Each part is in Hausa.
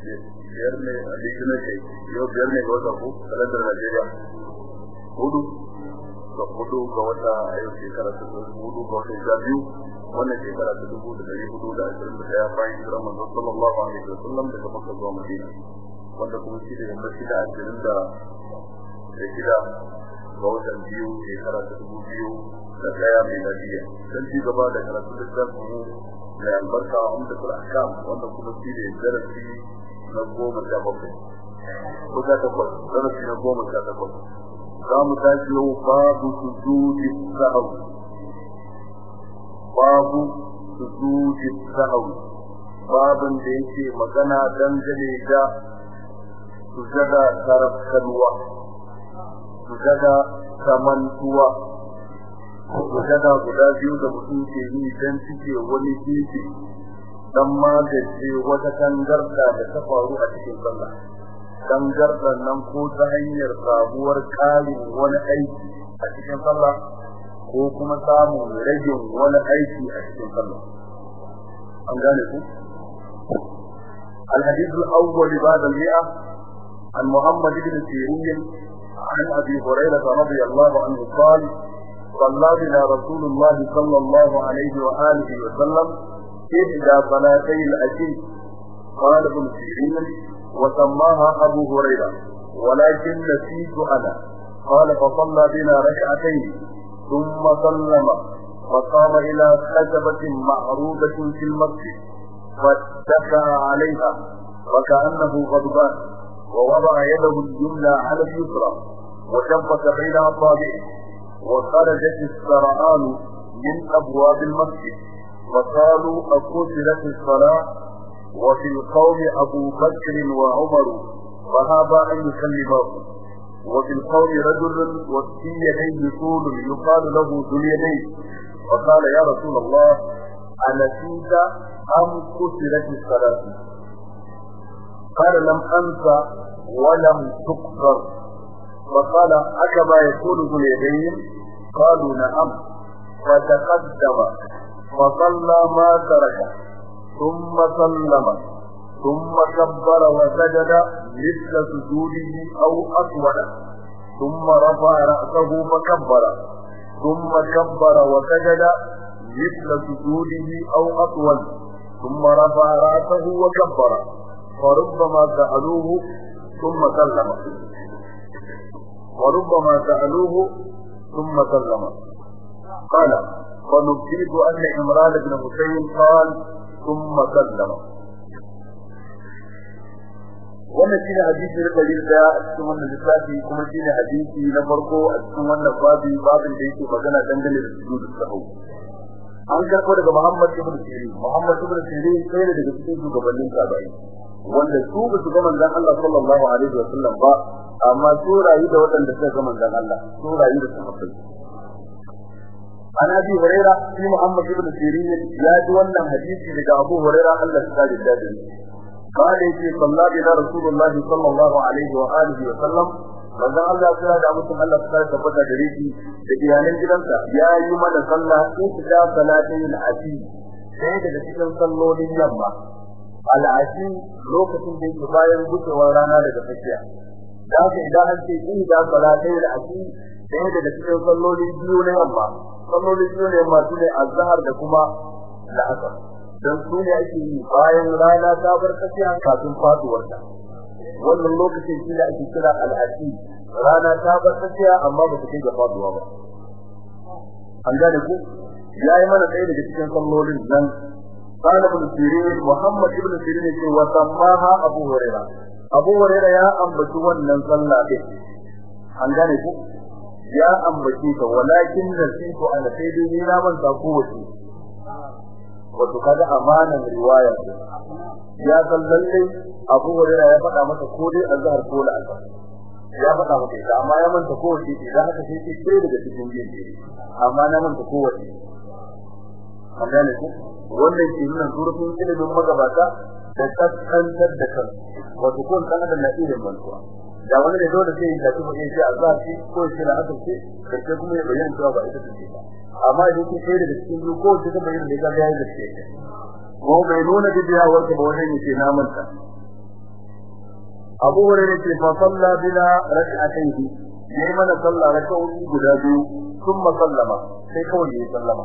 biyar ne a cikin na kai yau biyar ne ga wata ko kalandar Najeriya. Hudu ga huɗu ga wata a shekara ta huɗu ga wata sha biyu. Wannan shekara ta dubu da dari huɗu da ashirin da ɗaya bayan hijirar manzon sallallahu alaihi wa sallam daga Makka zuwa Madina. Wanda kuma shi da yammaci da ashirin da shida ga watan biyu shekara ta dubu biyu da ɗaya mai lafiya don ci gaba da karatu littafin mu mai albarka kam wanda kuma shi da darasi na goma sha bakwai. Ko za mu tashi yau babu sujudi sahau babu sujudi sahau babin da yake magana dangane da sujada tarafkalwa sujada samantuwa sujada guda biyu da mutum ke yi don cike wani gefe. don magance wata tangarda da ta faru a cikin sallah tangardan nan ko ta hanyar sabuwar ƙarin wani aiki a cikin sallah ko kuma samun ragin wani aiki a cikin sallah an gane ku الحديث الأول بعد المئة عن محمد بن سيرين عن أبي هريرة رضي الله عنه قال صلى بنا رسول الله صلى الله عليه وآله وسلم إحدى صلاتي الأشي قال ابن سيرين وسماها أبو هريرة ولكن نسيت أنا. قال فصلى بنا ركعتين ثم سلم وقام إلى خشبة معروضة في المسجد فاتكى عليها وكأنه غضبان ووضع يده اليمنى على اليسرى وشبك بين أصابعه وخرجت السرعان من أبواب المسجد. فقالوا أقتلت الصلاة وفي القوم أبو بكر وعمر فهذا أن يكلمه وفي القوم رجل وفي يديه طول يقال له ذو اليدين. فقال يا رسول الله أنسيت أم كسرت الصلاة؟ قال لم أنسى ولم تكسر فقال أكما يقول ذو اليدين؟ قالوا نعم. فتقدم. فصلى ما ترك. ثم سلم. ثم كبر وسجد مثل سجوده أو أسود. ثم رفع رأسه فكبر. ثم كبر وسجد مثل سجوده أو أطول ثم رفع رأسه وكبر. وربما سألوه ثم سلم. وربما سألوه ثم سلم. قال ونبشرت أن عمران بن حسين قال ثم سلم wannan shine hadisi na dari daya a cikin wannan lissafi kuma shine hadisi na farko a cikin wannan babi babin da yake magana dangane da sujudu sahu an karɓo daga Muhammad ibn Sirin Muhammad ibn Sirin sai da daga cikin shugabannin tabi'i wanda su ba su ga manzon Allah sallallahu alaihi wa sallam ba amma su rayu da waɗanda suka ga manzon Allah su rayu da sahabbai ana bi huraira shi muhammad ibn sirin ya ji wannan hadisi daga abu huraira Allah ya da shi kare shi sallallahu alaihi rasulullahi sallallahu alaihi wa alihi wa sallam manzon Allah ya da mutum Allah ya kare tabbata da shi da iyalan gidansa ya yi mana sallah ita salatin al-ashi sai daga cikin sallolin yamma al-ashi lokacin da yake bayan gucewar rana daga tsakiya da haka idan an ce in da salatin al-ashi sai daga cikin sallolin biyu na yamma sallolin biyu na yamma sune azhar da kuma la'asar dan su ne ake yi bayan rana ta bar tsakiya kafin faduwar ta wannan lokacin shi da ake kira al'asi rana ta bar tsakiya amma ba ta kai ga faduwa ba an gane ku yayi mana ɗaya daga cikin sallolin nan قال ابن سيرين محمد ابن سيرين يقول وسماها ابو هريره ابو هريره يا ambaci wannan sallah din an gane ku ya ambaci ta walakin nasifu an sai dai ni na manta kowace wato kaga amanan riwaya ya san lalle Abu Hurairah ya faɗa masa ko dai azhar ko la azhar ya faɗa masa ita amma ya manta ko wace idan haka sai ce sai daga cikin jinji amma na manta ko wace. Amma ne wannan ke nuna surutun ilimin magabata da kaskantar da kan wato kun kana da nasirin mantuwa. Da wani ne dole sai ya tafi ya ce azhar ce ko shi la azhar ce sai kuma ya bayyana cewa ba ita ce ba. Amma idan ku sai daga cikin biyu ko ta bayyana da ga yayi gaske ko bai nuna da biya warka ba wajen yake na manta. Abu Hurairah ce fa salla bina rak'atayn yayi mana sallah rak'o'i guda biyu thumma sallama sai kawai yayi sallama.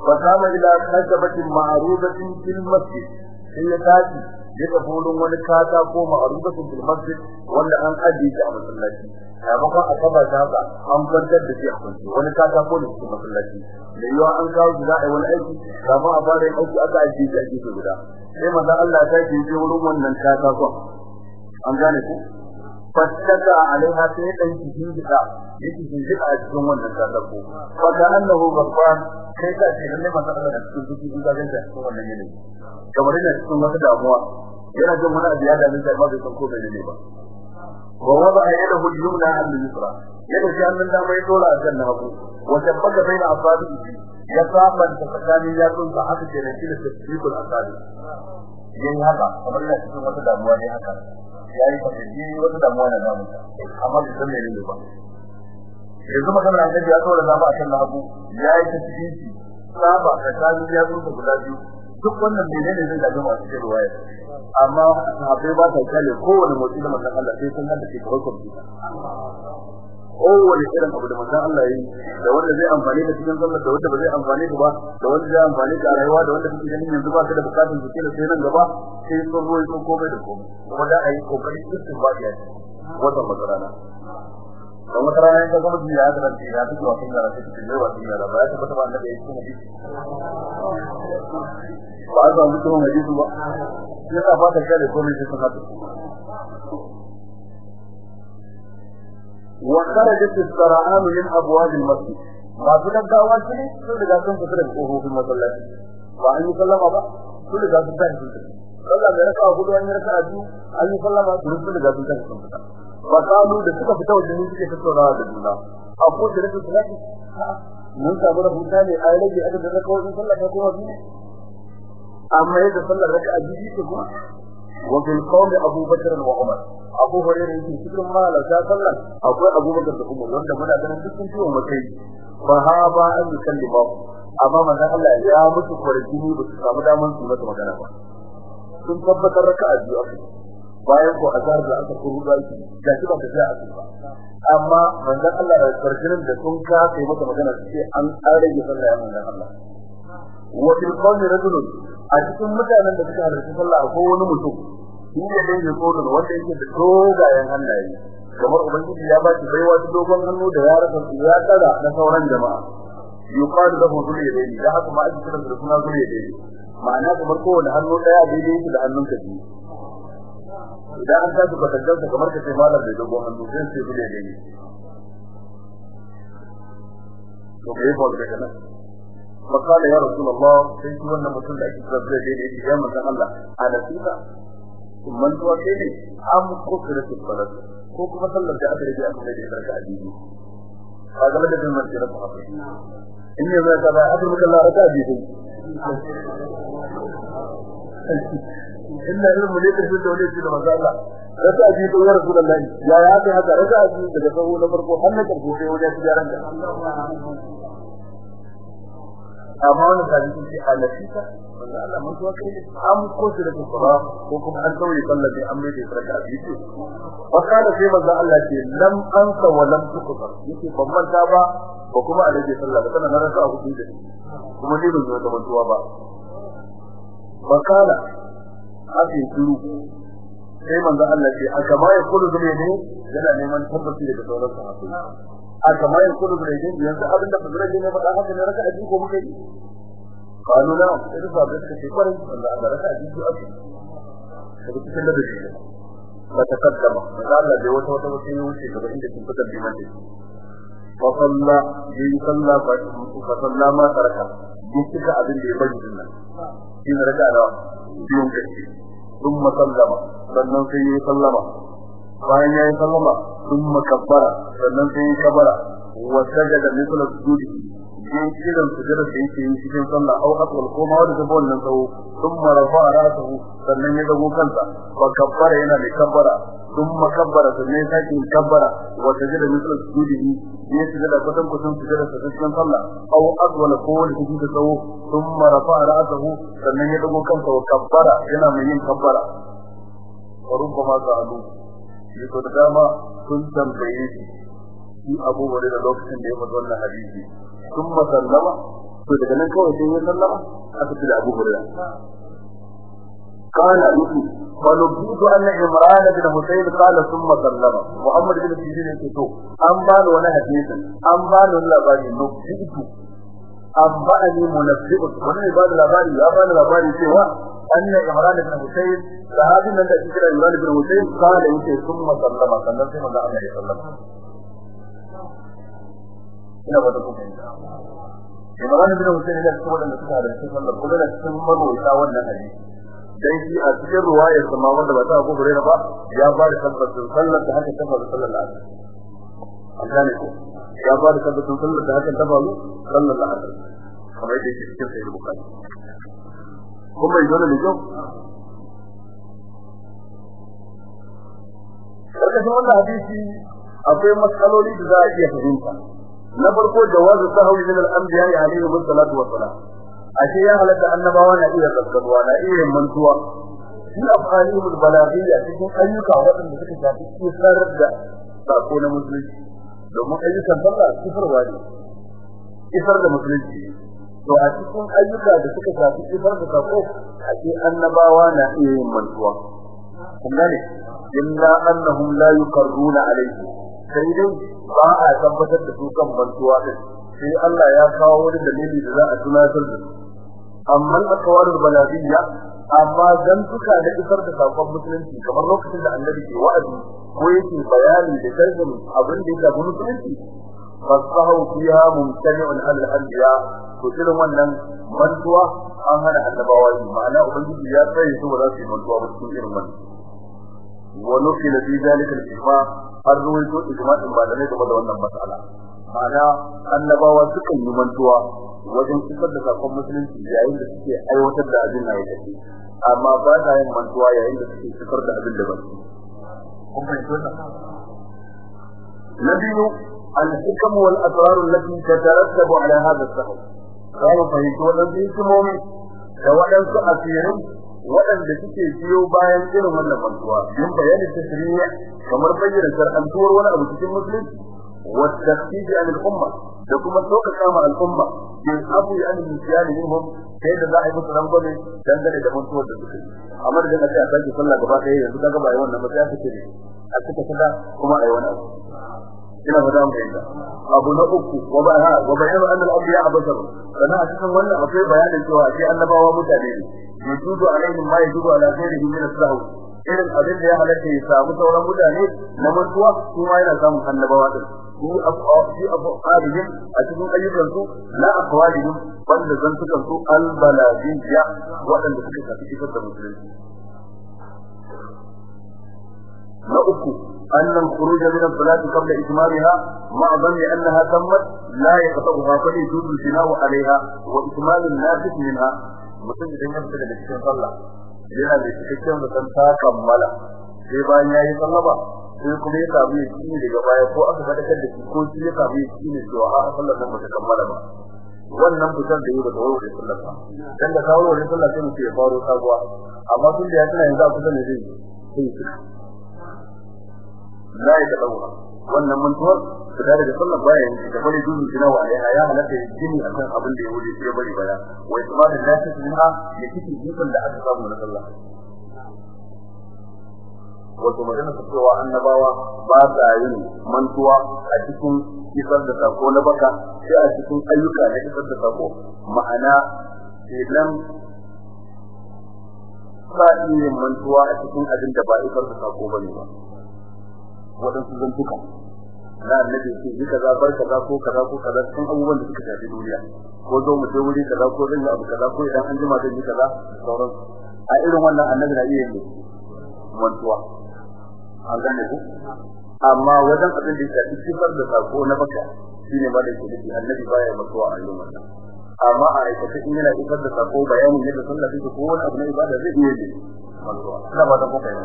Fa kama ila kasabatin ma'rudatin fil masjid sai ya tashi tafi wurin wani kata ko ma'rudatin fil wanda an ajiye shi a masallaci. A maka a kaba ta haka an kwantar da shi a kwanci wani kata ko da cikin masallaci. Da yawa an kawo shi za a wani aiki kafin a fara yin aiki aka ajiye shi a gefe guda. Sai manzo Allah tashi je wurin wannan kata ko an gane ku? Yake cikin gida a cikin wannan katako wanda annahu gafan kai ka ce lalle manzo Allah da cikin zuci ga ganta cikin wannan yanayi kamar yana yana jin wani abu ya da nan ba bai san ko bai ne ba wa wada yadahu al-yumna al-yusra yadda shi annan da mai dora a kan hagu wa tabbaka baina asabihi ya saban ta tsakanin yatsun sa haka ke da shi da tasbiqul asabi yin haka kamar yana cikin wata damuwa ne haka yayi fadaji wata damuwa na damu amma bai san menene ba. Yanzu magana an gaji ya tsora zama a kan hagu yayi tasbiqi saba tsakanin yatsun sa guda biyu. Duk wannan menene zai gaji masu cikin ruwaya? Amma sahabbai ba ta kale kowane motsi da manzon Allah sai sun hada shi kawai kwamfuta kowane irin abu da manzon Allah yi da wanda zai amfani da cikin sallar da wanda ba zai amfani da ba da wanda zai amfani da rayuwa da wanda kake ganin yanzu ba ka da bukatun su kila sai nan gaba sai sun ruwa sun komai da komai. Kuma da ayi ƙoƙari cikin ba ya wata matsala don wata rana in ka gama jiya ya tarance ya fi wasan yara sai cikin yawa yara. Ba ya tabbata ba annabi ya cikin hadisi ba. Fata kare komai wa kharajat as-sara'an min abwab al-masjid ba su da dawa ce sun riga sun fita daga kofofin masallaci ba an yi sallama ba sun riga sun tafi sun tafi sallah da raka'a huɗu an yi raka'a biyu an yi sallama sun riga sun tafi sun fita fakalu da suka fita wajen ne suke tattaunawa da juna a ko da rage salati mun samu rabuta ne a rage aka da rakawoyin sallah ko kuma biyu amma yadda sallar raka'a biyu ce kuma wa bil qawli Abu Bakr wa Umar Abu Hurairah yake cikin malaka sallar akwai Abu Bakr da Umar wanda muna ganin dukkan ciwo makai fa ha ba an kallima amma manzon Allah ya mutu kwarjini ba su samu daman su mata magana ba sun tabbatar raka'a biyu a bayan ko azar da aka kuru da shi da shi ba ta sai a ba amma manzon Allah da farjinin da sun ka kai masa magana sai an tsare ya sallah manzon Allah wa bil qawli rajulun a cikin mutanen da suka halarci sallah ko wani mutum shi ne da yake kodin wanda yake da dogayen hannaye. Kamar ubangiji ya ba shi baiwa ta dogon hannu da ya rasa ya tsara na sauran jama'a. Yuqalu lahu zuliyadaini da haka ma ake kiransa da suna zuliyadaini ma'ana kamar kowane hannu ɗaya daidai yake da hannun ka biyu. Idan an tashi kwatantar da kamar ka ce malam da dogon hannu sai gule ne to bai ba da kana fakala ya rasulullah sai shi wannan mutum da ake tsare da ne ya manzon Allah ana tsika man tuwa kai ne am ko kira su salat ko kuma sallar da aka rage aka da barka addini kaga da din man kira ba in ne zai ka ba azumi Allah raka addini inna ilmu ne da da wani da manzo Allah rasa abi to ya rasulullahi ya ya kai haka rasa abi daga sahu na farko har na karbo sai wajen da amma wannan hadisi ce alafika manzo Allah mun tuwa kai am ko shi da kuma ko kuma an tauye sallar da amma da sarka ce. Wa kana sai manzo Allah ce lam ansa wa lam tuqsar yake ban manta ba ko kuma a rage sallah kana na rasa abu da kuma ni ban zo da mantuwa ba. Wakala ake shiru. Sai manzo Allah ce ma ya kullu dole ne? Yana neman tabbaci daga sauran sahabbai. Aka ma ya kullu dole ne yanzu abin da fadura ne faɗa haka ne raka aji ko muke yi? Qalu la sai ba da take kwarin manzo Allah raka aji ko ake. Daga cikin da dake ba. Ta kaddama manzo Allah bai wata wata wata ne wuce gaba inda kin fitar da fa salla bi salla fa salla ma taraka duk abin da ya bari ɗin nan ne raka da biyun kashi sun sallama. Sannan sai yi sallama. bayan ya yi sallama sun makabbara sannan sai yi kabara wa sajada mithla sujudi yin kiran sujada da yake yi cikin sallah au aswal ko ma wanda zabo wannan tsawo sun marafa ra'sahu sannan ya dago kansa wa kabbara yana da kabbara sun makabbara sannan ya sake yin kabbara wa sajada mithla sujudi ya sujada kusan kusan sujada sa cikin sallah au aswal ko wanda yake da tsawo sun marafa ra'sahu sannan ya dago kansa wa kabbara yana mai yin kabbara وربما سألوه يقول داما كنت مبيت في أبو ولد الوقت اللي يمضون حديثي ثم سلم فإذا كان كوي سيئ سلم أكتل أبو ولد قال يقول ونبيت أن عمران بن حسين قال ثم سلم محمد بن سيدين يقول أنبان وانا حديثا أنبان ولا بني نبيت أنبأني منبئ وانا يبان لباري يبان لباري سوى أن عمران بن حسين صحابي من ذلك عمران بن حسين قال يقول ثم سلم سلم ثم دعا النبي صلى الله عليه وسلم ina ba da kuma Imran bin Hussein da kuma da suka da cikin wannan kuma da cikin marwaya wannan hadisi dan shi a cikin ruwayar sa ma wanda ba ta Abu Hurairah ba ya ba da tabbacin sallar da haka tabbata sallar da an gane ko ya ba da tabbacin sallar da haka tabbata sallar da haka kamar yadda yake cikin sahih Bukhari kuma yi wannan ne Karkashin wannan hadisi akwai matsaloli da za a iya fahimta. Na farko jawazu sahwi min al-anbiya alaihi wassalatu wassalam. Ashe ya halatta annabawa na iya gaskatuwa na iya mantuwa. Shi afalihim al-balaghiyya cikin ayyuka waɗanda suka shafi isar da sako na musulunci. Domin ayyukan sallah kifarwa ne. Isar da musulunci. To a cikin ayyuka da suka shafi isar da sako ashe annabawa na iya yin mantuwa. Kun gane? illa annahum la yuqarruna alayhi sai dai ba a tabbatar da su kan bantuwa din sai Allah ya kawo wani dalili da za a tunatar da su amma al-aqwalul baladiyya amma dan suka da isar da saƙon musulunci kamar lokacin da annabi ke wa'azi ko yake bayani da sharhin abin da ya shafi musulunci fasahu fiha mumtani'un al anbiya to irin wannan mantuwa an hana annabawa ma'ana ubangiji ya tsaye su wala su mantuwa ba cikin irin wannan wa nukila fi zalika al ijma har ruwaito ijma'in malamai game da wannan mas'ala ma'ana annabawa sukan yi mantuwa wajen fitar da saƙon musulunci yayin da suke aiwatar da abin da yake amma ba ta yin mantuwa yayin da suke fitar da abin da ba su kun fahimta na biyu al-hikam wal asrar allati tatarattabu ala hadha as-sahl za mu fahimci wannan hikimomi da waɗansu asirin waɗanda suke biyo bayan irin wannan mantuwa yin bayani tashri'i kamar bayyana shar'antuwar wani abu cikin musulunci wa tafsir an al-umma da kuma sauka kama al-umma bin abu an al-misyan minhum sai da za a yi musu rangwame dangane da mantuwar da suke amma da aka ce a sake sallah kaga ba yi wannan ba sai aka ce a cika sada kuma a yi wani abu ina fada mu yanda abu na uku wa ba ha wa bayyana anna al-anbiya basar kana a cikin wannan akwai bayanin cewa sai annabawa mutane ne. Yajudu alaihim ma yajudu ala ghairihi min as-sahu irin abin da ya halatta ya samu sauran mutane na mantuwa kuma yana samun annabawa din. Su afi abu alihim a cikin ayyukan su la aqwalihim wanda zantukan su al-balagiyya waɗanda suka tafi da musulunci. na uku أن الخروج من الصلاة قبل إتمامها مع ظن أنها تمت لا يقطعها فليجوز البناء عليها وإكمال الناس منها mutum idan ya fita daga cikin sallah yana da cikakken mutum ta kammala sai bayan ya yi sallah ba sai kuma ya samu ya kini daga baya ko aka fadakar da shi ko shi ya samu ya kini cewa a sallar nan bata kammala ba wannan fitar da yi daga wurin sallar ba dan da kawo wurin sallah sai mutum ya faro sabuwa amma tun da ya tana yanzu a kusa ne zai sai ya la ya wannan mantuwar fita daga sallar baya yanzu da bari dudu kina wa ya ya halatta ya jini akan abin da ya wuce sai bari baya wa isma da lafi minha ya kike dukkan da aka samu na sallah wato magana ta cewa annabawa ba sa yin mantuwa a cikin isar da sako na baka sai a cikin ayyuka na isar da sako ma'ana idan ba mantuwa a cikin abin da ba isar da sako ba ne ba waɗansu zantuka. Na annabi ce yi kaza bar kaza ko kaza ko kaza cikin abubuwan da suka shafi duniya. Ko zo mu je wuri kaza ko zan yi abu kaza ko idan an jima zan yi kaza sauran a irin wannan annabi na iya yin mantuwa. An gane ku? Amma wajen abin da ya shafi sifar da sako na baka shine ba da ke annabi baya mantuwa a irin wannan. Amma a aikata in yana isar da sako bayanin yadda sallah take ko wani abu na ibada zai iya yi mantuwa. Ina ba da kuka yi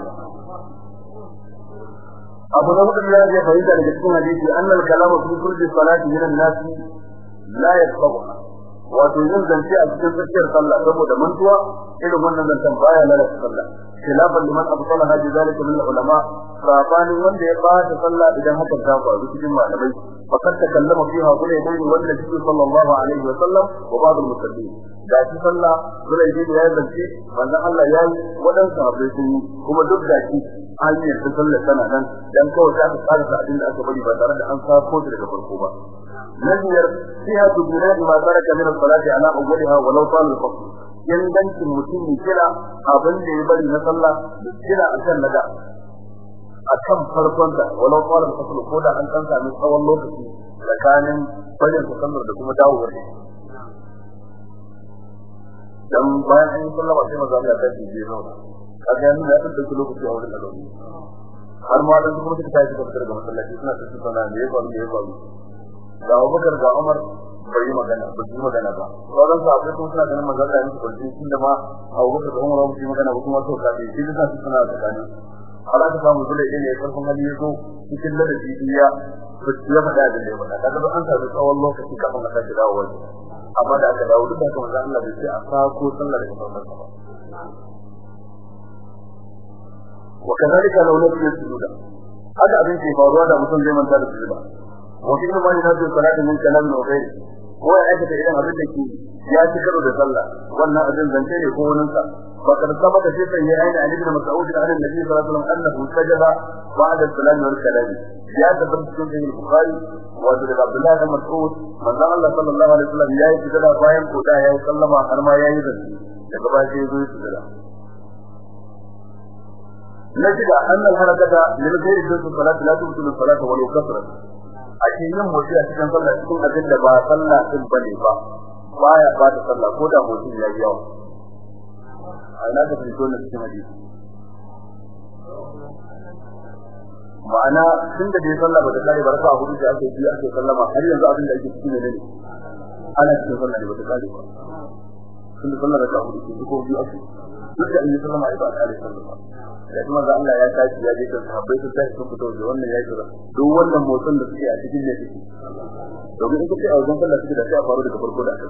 abu na huɗu da ya fahimta daga cikin hadisi annal kalamu fi kulli salati min an-nas la yasbahu wato yin zance a cikin tsakiyar sallah saboda mantuwa irin wannan zancen baya lalata sallah. Khilafan liman abtala hadi zalika min ulama sabanin wanda ya bata sallah idan haka ta faru cikin malamai. Fakat takallama fiha kullu dai wanda cikin sallallahu alaihi wa sallam wa ba'd al-muslimin da shi sallah kullu dai ya zance manzon Allah yayi wadan sahabbai kuma duk da shi an yi da sallar tana nan dan kawai ta ka da abin da aka bari ba tare da an sako shi daga farko ba. Naziyar fiha tubunat ma taraka min as-salati ala awwaliha walau qala al-fasl. Yandancin mutum ya kira abin da ya bari na sallah kira akan nada akan farkon da walau qala al-fasl ko da an kan sami tsawon lokaci tsakanin barin sallar da kuma dawowar dan bayan an sallama sai maza Allah ta ce zauna. Kaga yanzu ya ɗauki lokaci a wurin da har ma dan kuma suka tashi daga masallaci suna tafi sana ne ya faru ne ya faru? Da Abubakar da Umar bai magana ba su magana ba. Sauran sahabbai kuma suna ganin manzon Allah yake kwanci tun da ma Abubakar da Umar ba su magana ba kuma so ka bi shi da su suna tsakani. Allah ta samu dole ne farkon hali ya zo cikin ladabi ya ya faɗa da ne ba kaga an samu tsawon lokaci kafin ka tashi dawo amma da aka dawo duk da kuma Allah bai ce a sako sallar da farkon ba. وكذلك لو نسي السجود هذا abin ke faruwa da mutum zai manta da sujuda وفي ما ينادي الصلاة من كلام وغيره هو يأتي إلى أبن لك يا تكر بصلى وانا أذن زنتين يكون انت فقد سبق في سيئين عن ابن مسعود عن النبي صلى الله عليه وسلم أنه سجد بعد السلام والكلام يا تبت سنة البخاري وزر عبد الله بن مسعود من الله صلى الله عليه وسلم يا سجد باين قدا يا سلم أرما يا يزن يقبل شيء نجد أن الحركة harakata min ghairi dusu salati la tusul salata walau kasrat a cikin yin motsi a cikin sallah cikin abin da ba sallah din ba ne ba baya ba da sallah ko da motsi ma'ana tun da dai sallah ba kare barka a huɗu da ake yi ake sallama har yanzu abin da ake ne ana cikin sallah kare ba tun da sallah da huɗu ko biyu ake duk da yi sallama ai ba kare sallah da kuma ga Allah ya tashi ya je kan sahabbai su tashi sun fito da wannan ya kira duk wannan motsin da suke a cikin ne suke. Domin in kace a wajen sallah suke da sai a faru daga farko da aka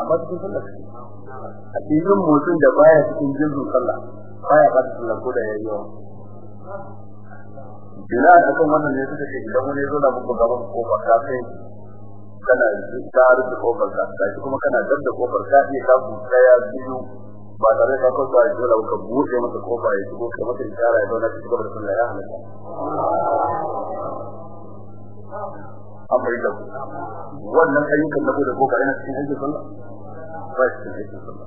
amma cikin sallah a cikin motsin da baya cikin jinsin sallah baya ba ta sallah ko da yayi yawa. Bila akan wannan ne suka ce idan wani zo na muku gaban ƙofar ka kai kana ta rufe ƙofar ka sai kuma kana dadda ƙofar ka iya ka buɗe ya biyu. Ba tare da ko ba dole ka buɗe masa ƙofa ya shigo ka masa isara ya zauna cikin gaban sallah ya halaka idan wannan ayyukan da da ƙofa yana cikin aikin sallah? Ba shi cikin aikin sallah.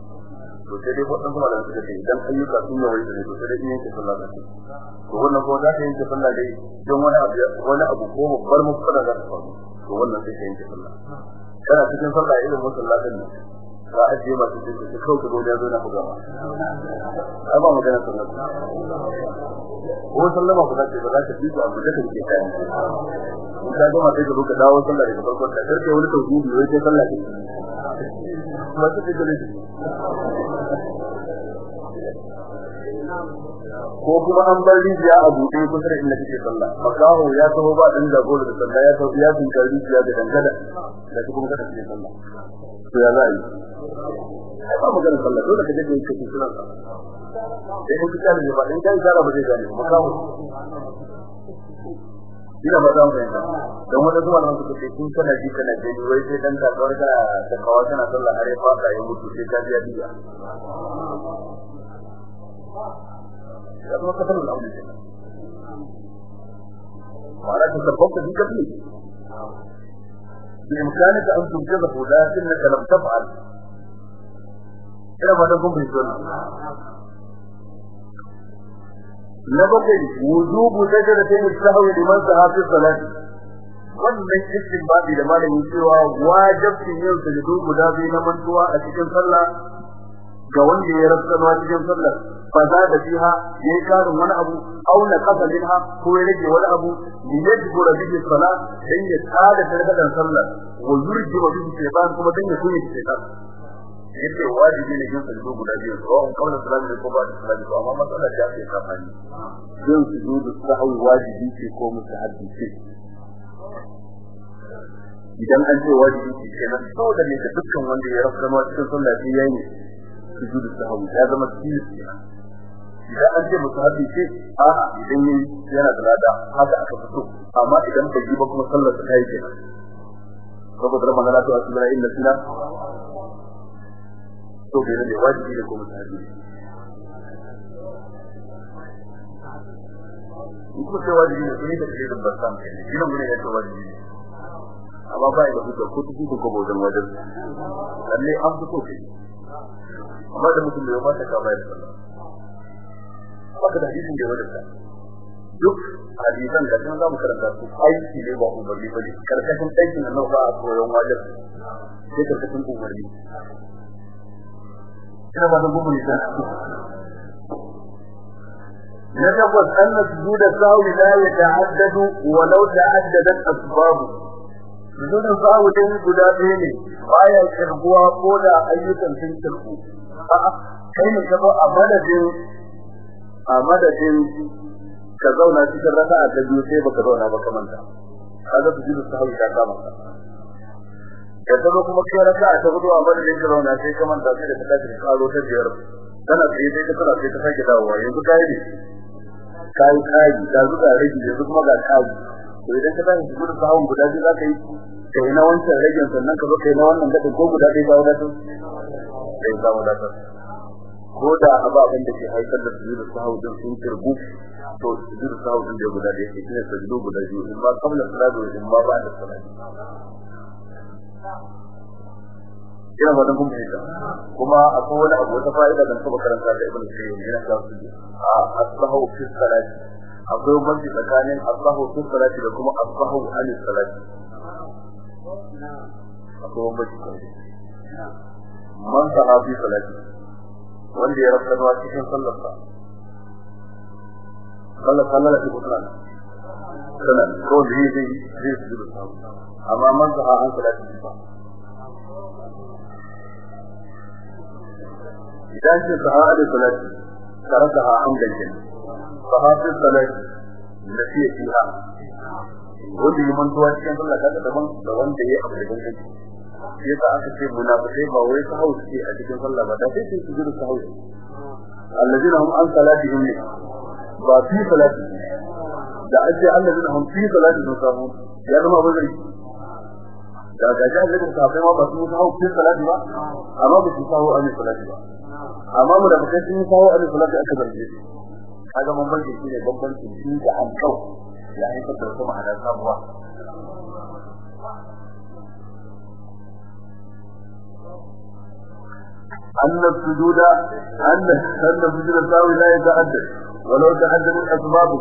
To sai dai wannan kuma da suka ce idan ayyuka sun yi wani to sai dai in yake sallah da to wannan ko za ka yanke dai don wani abu wani abu ko babbar ta faru. To wannan sai ka yanke sallah. Kana cikin sallah irin masallatin nan. Za a je masu cikin su kawai ka zo na bugawa. Ai ba magana sallah ko sallama ku zace ba za ta bi abu da kake kai in ka gama sai ka ka dawo sallah daga farko da karke wani tauhidi wai sai sallah ke ba ta da ne ko kuma an bar rijiya a buɗe kusa da inda kake sallah. Makaho ya taho ba dan jagora da sallah ya taho ya tinka rijiya da dangada da kuma kada kake sallah. To ya za'i ai ba magana sallah dole ka je ka kake sunan sai in kika ne ba in kai zara ba zai gane makaho ina ba zan fahimta. Don wani zuwa nan suka ce kun kana ji kana gani wai sai dan ka kawar kana da kawa kana sallah har ya fasa ya mutu sai ka biya biya ya kuma ƙasar da aure ma'ana ta sabbata fi. kafi بإمكانك أن تنقذه لكنك لم تفعل إلى ما تقوم بالسنة نبقي وجوب سجدتين السهو لمن سها في الصلاة wannan cikin babi da malamin cewa wajibcin yin sujudu guda biyu na mantuwa a cikin sallah ga wanda ya rafsanwa cikin sallar fa za da fiha yayi karin wani abu aw na qasa minha ko ya rage wani abu li yadbura bihi salat dan ya tsada tarbadan sallar wa yurji wa bihi shaytan kuma dan ya kuyi shaytan ya ce wajibi ne yin sujudu guda biyu ko an ƙauna salatu ko ba salatu ko amma matsalar da ke kafani yin sujudu sahwi wajibi ce ko mustahabbi ce idan an ce wajibi ce kenan saboda ne dukkan wanda ya rafsanwa cikin sallah sai yayi sujudu sahwi ya zama tilis kenan. Idan an ce musu haɗi ce a idan yi yana da lada haka aka fito. Amma idan yi ba kuma sallar ta yi kenan. Saboda ramana na to a cikin inda suna to bai da wajibi ne ko musu haɗi in kuma sai wajibi ne yi da da basan ne. Shi nan mun ya ce wajibi amma ba da hujja ko tuku ko wajen wajen. Lalle an fito shi. Amma da mutum ya mata ka bayar sallah haka da hadisin da wadda duk hadisan da kuma zamu karanta su aiki ne ba umarni bane karkashin aikin nan ba a koyon wajen sai karkashin umarni ina ba da gumu ne na tabbas anna sujuda sahwi la yata'addadu walau ta'addadat asbabu sujuda sahwi din guda ɗaya ne baya kirguwa ko da ayyukan sun kirgu a'a kai ne ka a madadin a madadin ka zauna cikin raka'a ta biyu sai baka zauna ba kamanta kaga sujudu sahwi ta kama ka. Ya zama kuma kai raka'a ta huɗu a madadin ka zauna sai kamanta sai da ka tashi ka karo ta biyar. Kana tsaye sai ka tsara sai ka sake dawowa. Yanzu kai ne? Kai kai da zuwa rage yanzu kuma ga kai to idan ka tashi sujudu sahwi guda biyu zaka yi kai na wancan ragin sannan ka zo kai na wannan gadin ko guda ɗaya ba wadatar sai ba wadatar ko da ababen da ke haifar da sujudu sahwi sun kirbu to sujudu sahwi da guda ɗaya ke shine sujudu guda biyu in qabla salati wa in ma ba'da salati ina ba dan kuma ita kuma akwai wani abu wata fa'ida da kuma karanta da ibnu qayyim yana da su a asbahu fi salati. Akwai wani tsakanin asbahu fi salati da kuma asbahu an salati. Akwai wani man sahabi salati wanda ya rasa da cikin sallar sa sallar sallar da kuma kana ko da yi zai zai su da amma man saha an salati ba idan ce saha da salati tarakaha an gajin saha fi salati lafiya fiha. Wanda yi mantuwa cikin sallah kaga daban da wanda ya abu da gangan. Yasa aka ce munafikai ba wai sahau suke a cikin sallah ba da sai su sujudu sahau. Alladina hum an salatihim ne ba fi salati. Da aje alladina hum fi salatihim sahau ya zama ba da ga ga da sahabbai ma ba su sahau fi salati ba amma ba su sahau an salati ba. Amma munafikai sun sahau an salati aka zarge su. Kaga mun bace shi ne bambancin shi da an kau. Ya haifar da kuma hada sabuwa. أن السجود أن أن سجود الساوي لا يتعدد ولو تعدد أسبابه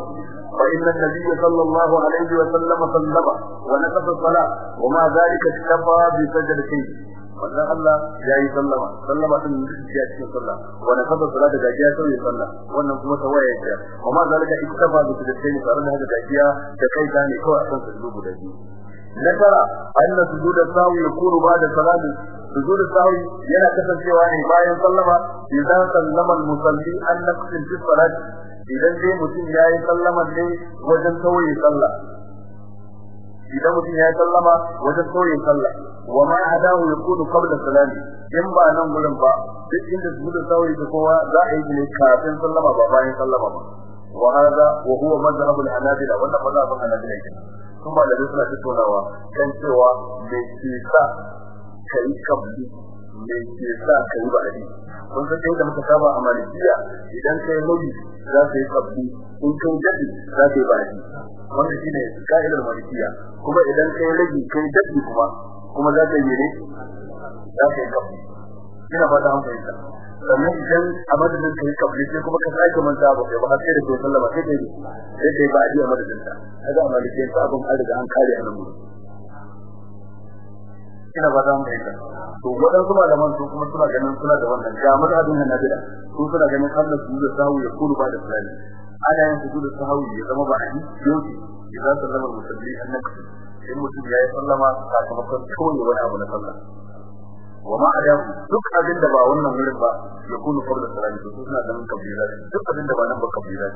فإن النبي صلى الله عليه وسلم سلم ونقص الصلاة وما ذلك اكتفى بسجدتين wannan Allah ya yi sallama sallama din da ya cikin sallah wanda kafa salata da gajiya sai sallah wannan kuma tawaye ce amma zalika iktafa bi tadakkai tare da haka gajiya da kai da ne kawai akan sujudu guda biyu nakara anna sujud sawi yakunu ba'da salati sujud sawi yana kasancewa ne bayan sallama idan sallama al-musalli an naqsin fi salati idan dai mutum yayi sallama ne wajen tawaye sallah idan mutum ya sallama wajen tawaye sallah wa ma adahu yakunu qabla salami in ba nan gurin ba duk inda sujudu sawi da kowa za a yi ne kafin sallama ba bayan sallama ba wa hada wa huwa madhhab al-hanabila wannan madhhab al-hanabila ne kuma da suna tattaunawa kai kabli me ke sa kai ba'adi kun san da muka saba a malikiya idan kai nauyi za ka yi kabli in kai daɗi za ka yi ba'adi wannan shine ka'idar malikiya kuma idan kai rage kai daɗi kuma kuma za ka yi ne za ka yi kabli ina fata an fahimta sannan idan a madadin ka yi kabli sai kuma ka sake manta ba kai ba har sai da kai sallama sai kai sai kai ba a ji a madadin ta kaga a malikin sa abin an riga an kare a nan gurin ina fata an fahimta to wadansu malaman su kuma suna ganin suna da wannan. Ga mazhabin hanabila su suna ganin Allah su da sahu ya kulu ba da salami ana yin su da sahu ya zama ba a yi yau idan sallama musalli annaka in mutum ya yi sallama sakamakon toye wani abu na sallah. Wa ma adam duk abin da ba wannan wurin ba ya kunu qabla salati to suna da mun kabila duk abin da ba nan ba kabila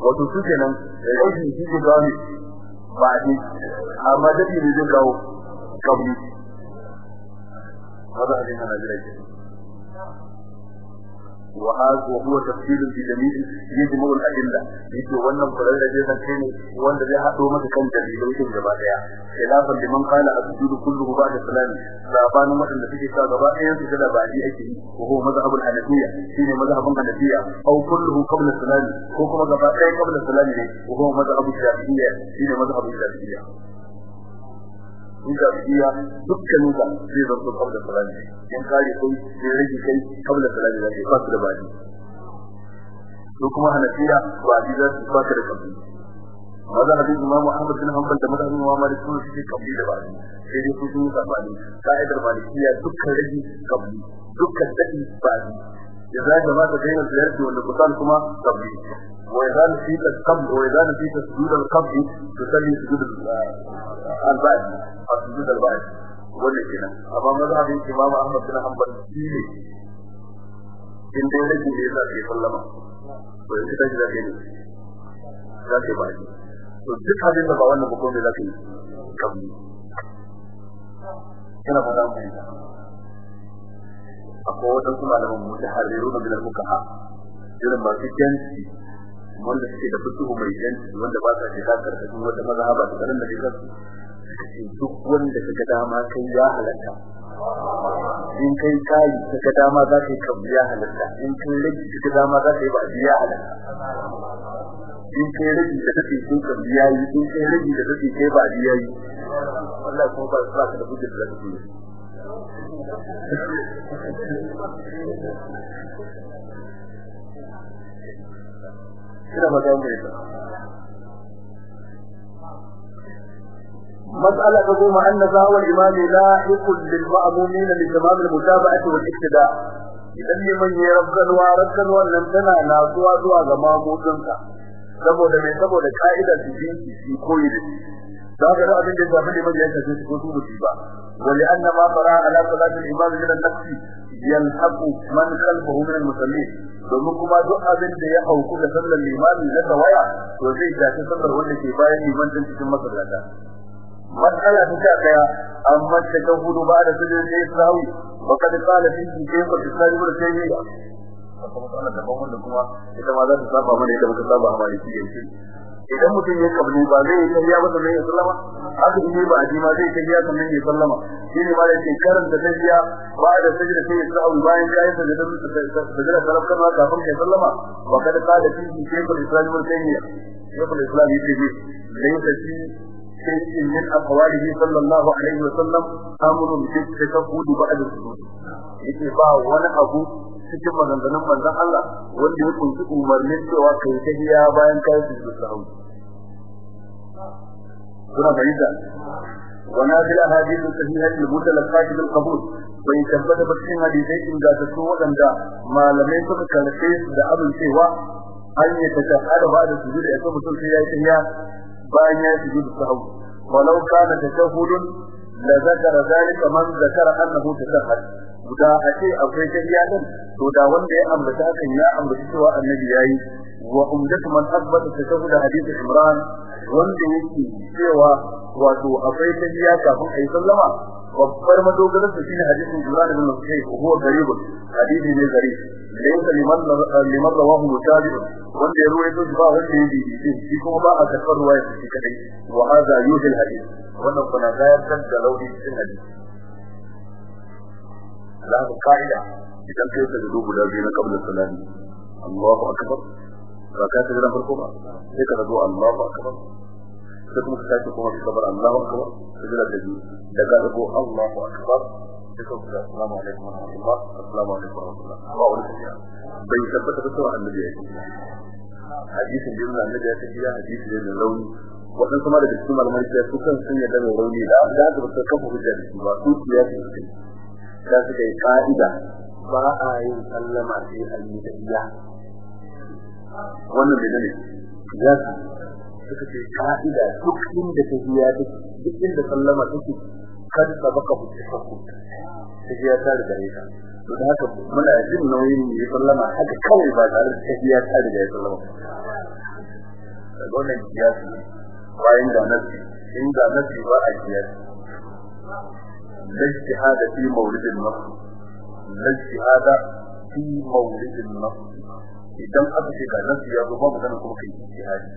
wato su kenan rashin shi ke gani ba ni amma da ne zai kawo kabli hada abin na jira ke وهذا وهو تفصيل في جميع يجمع الأدلة يجي wannan kullun da zai zance ne wanda zai hado maka kan dalilai din gaba daya khilafan liman qala asjudu kulluhu ba'da salami sabanin wadanda suke cewa gaba ɗayan su da baji ake yi ko huwa mazhabul hanafiyya shine mazhabun hanafiyya aw kulluhu qabla salami ko kuma gaba ɗaya qabla salami ne ko huwa mazhabul shafi'iyya shine mazhabul shafi'iyya in ka biya dukkanin ka zai zanto kabla salami in kare kai sai rage kai kabla salami da ke fasu da bani to kuma hanafiya bani za su faka da kabli maza hadin imam Ahmad bin Hanbal da madhabin imam Malik sun ce kabli da bani sai dai su sun sabani ka'idar malikiya dukkan rage kabli dukkan dadi bani إذا جمعت بين الزيادة والنقصان كما قبلي وإذا نسيت القبل وإذا نسيت سجود القبل تصلي سجود البعد أو sujud al-ba'd wannan kenan. Amma mazhabin Imam Ahmad bin Hanbal shi ne. In dai rage ne za ka yi sallama to yanzu ta za ka ne. Za ka ba shi to duk abin da ba wannan ba da za ka yi? Kabu kana fata mu akwai wadansu malaman mutaharriruna bil fuqaha irin masu janci wanda suke da fituhu mai janci wanda ba sa shiga ƙarƙashin wata mazhaba da karin da ke kasu duk wanda kaga dama kai ya halatta. In kai kai kaga dama za ka yi kabu ya halatta. In kai rage kaga dama za ka yi ba ya halatta. In kai rage da kake so ka biya yi. In kai rage da kake kai ba biya yi. Wallahi kuma ba za ka da hujjar da kake kina magana mai مسألة تقوم أن ذهب الإمام لاحق للمأمومين لتمام المتابعة والاقتداء idan liman ya rabkanwa rabkanwa nan tana nasuwa zuwa ga mamudinka saboda mai saboda ka'ida su ji shi koyi da shi daga da abin da ya shafi liman ya tafi su ko su ba wali anna ma fara ala salati al-imam min an-nafs yalhaqu man khalfahu min al-musallin domin kuma duk abin da ya hauku da sallar limami na tawaya to zai shafi sallar wanda ke bayan liman din cikin masallata مسألة تشاكيا أما التكهد بعد سجن شيء ساوي وقد قال فيه كيف تسالي ولا شيء wannan daban wanda kuma ita ma za ta saba mana ita muka saba amma shi yake idan mutum ya kabli ba zai yi tafiya ba sannan ya sallama haka ne ba aji ma zai tafiya sannan ya sallama shine ma yake karanta tafiya ba da sajda sai ya sa'u bayan kai da da sajda salaf kana kafin ya sallama wa kad qala fihi shaykhul islam ibn taymiyyah shaykhul islam yace laysa fi شيء من أقواله صلى الله عليه وسلم أمر بالتشهد بعد السجود yake ba wani abu cikin maganganun manzon Allah wanda ya kunshi umarnin cewa kai ta hiya bayan kai su da sahu kuna bayyana wana bil ahadith sahihah al-mutalaqat bil qabul bai tabbata ba cikin hadisai inda ta so wadanda malamai suka karfe su da amincewa an yi ta shahada ba da sujud ya kuma mutum sai ya yi hiya bayan ya sujud sahwi walau kana tashahhudun la zakara zalika man zakara annahu tashahhad. Da ake akwai tahiya din to da wanda ya ambata hakan ya ambaci cewa annabi yayi wa umdatu man asbata tashahhud hadith imran wanda yake cewa wato akwai tahiya kafin ayi sallama babbar madogarar da shine hadisin Imran ibn Husayn huwa garibun hadisi ne gari laysa liman liman rawahu mutabi wanda ya ruwaito ba wanda ya bi shi kuma ba a tafar ruwaya shi kadai. Wa hadha yuhil hadith wannan kuna gayar da launi cikin hadisi la qaida idan kai ka dubu guda biyu na kabla salami Allahu akbar. Ba ta da farko ba sai ka zo Allahu akbar. Sai kuma ka tashi kuma ka kabar Allahu akbar sai da biyu daga rubu Allahu akbar sai ka assalamu alaikum wa rahmatullah assalamu alaikum wa rahmatullah ba wani tafiya. Bai tabbata da cewa annabi ya yi hadisin da yana annabi ya ce ya hadisi ne da rauni. Wadansu ma daga cikin malaman ya su kan sun yadda mai rauni da da aka bata kafa hujja da ba su ya ce su da suka yi ka'ida ba a yin sallama sai an yi wannan bai ne ya suka ce ka'ida duk inda tafiya take duk inda sallama take kada ka baka hujja tafiya ta riga ita to da haka muna jin nauyin yi sallama haka kawai ba tare da tafiya ta riga ya sallama wannan kiyasi bayan da nasi in da nasi ba a kiyasi. Lijtihada fi mawlidin nafs lajihada fi mawridin nafs idan aka ce ga nafsi ya zo ba magana kuma kai ijtihadi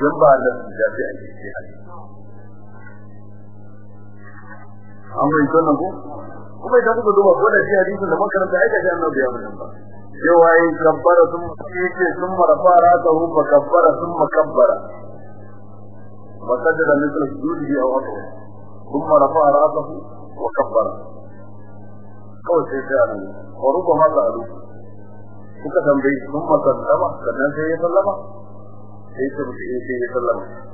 dan ba nafsi da sai a ijtihadi amma idan nan ko? Kuma idan kuka duba ko da hadisin da makaranta ai ga annabi ya mun ba cewa yi kabbara sun ce sun marafa ra'sahu fa kabbara sun makabbara. Wa sajada mithla sujudihi aw atwa thumma rafa'a ra'sahu wa kabbara. Kawai sai sai nan wa rubama sa'alu. Suka tambayi sun masallama sannan sai ya sallama. Sai ya sallama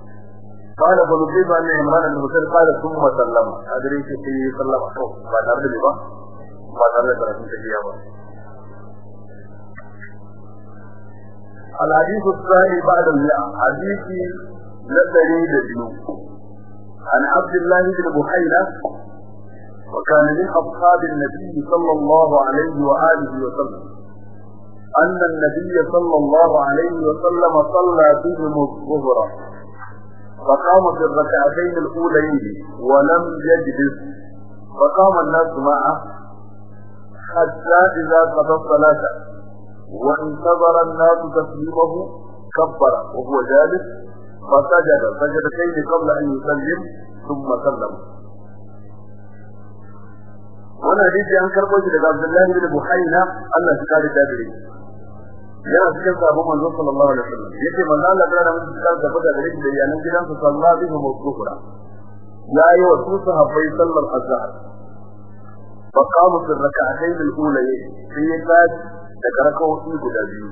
قال فنصيب أن عمران بن حسين قال ثم سلم. أدري في سلم. أو ما نرد بها ما نرد برسول الله الحديث الثاني بعد المئة. حديث نبري لديو عن عبد الله بن بحيرة وكان من أصحاب النبي صلى الله عليه وآله وسلم. أن النبي صلى الله عليه وسلم صلى بهم الظهر فقام في الركعتين الأولين ولم يجلس. فقام الناس معه حتى إذا قضى الصلاة وانتظر الناس تسليمه كبر وهو جالس فسجد. سجدتين قبل أن يسلم ثم سلم. وأنا حديث عن لك عبد الله بن بحينا الله تكاد تابعين yana cikin sabon manzo sallallahu alaihi wasallam. Yace manzo Allah da mun da da yanan gidansa sallallahu alaihi wasallam yayi wa su sahabbai sallar azhar. Fa qamu rak'atayn al-ulayn fi yad da guda biyu.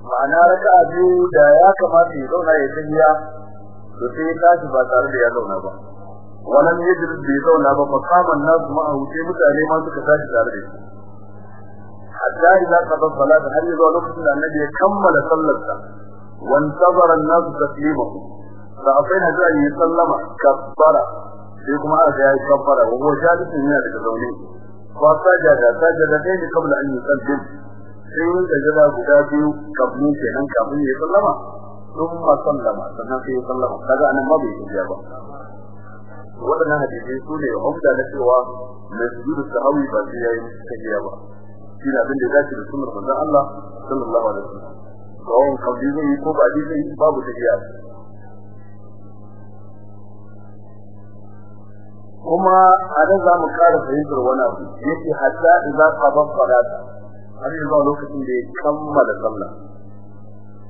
Ma'ana raka'a biyu da ya kamata ya zauna ya to sai ya ba tare da ya zauna ba. Wannan bai zauna ba fa an-nas ma'ahu mutane ma suka tashi tare da shi. حتى إذا قضى الصلاة هل يضع لقصة النبي يكمل صلتا وانتظر الناس تسليمه فأعطينا جاء يسلم كبر فيكم هذا يكبر وهو جالس من هذا الزونين فسجد سجدتين قبل أن يسلم sai sajada guda biyu kafin kenan kafin ya sallama thumma sallama sannan sai ya sallama kaga anan ma bai yi ba wadannan hadisi su ne umda na cewa masjidu sahawi ba sai yayi tafiya ba shi ne abin da ya dace da sunnar manzon Allah sallallahu alaihi wasallam kawai kabli zai ko ba zai babu tafiya kuma a nan za mu ƙara fahimtar wani abu yake hatta idza qada salata har yanzu lokacin da ya kammala sallah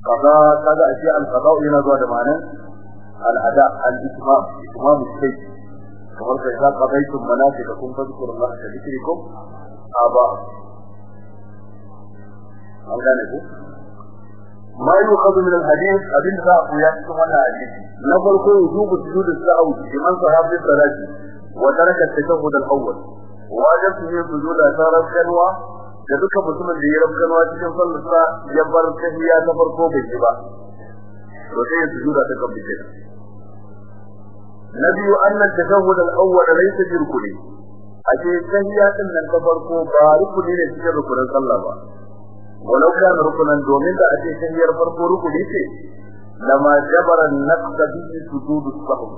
kaza kaga ashe al-qada yana zuwa da ma'anar al-ada al-itmam itmam shay kamar kai ka baitum manasikakum fadhkurullaha ka dhikrikum aba an gane ku? Ma yi kazu min al-hadith abin da za a koya cikin wannan hadisi na farko wujubu sujud as-sahwi liman sahabi salati wa taraka at-tashahhud al-awwal. Wajib ne sujud asarar kanwa da duka mutumin da ya rabkanwa cikin sallarsa ya bar tahiyya ta farko bai yi ba. To sai sujud ta kabbace na biyu anna at-tashahhud al-awwal laysa bi rukuni. Ake tahiyya ɗin nan ta farko ba rukuni ne cikin rukunin sallah ba. walau kana rukunan domin da ake tahiyar farko rukuni ce lama jabara naqsa bi sujud as-sahw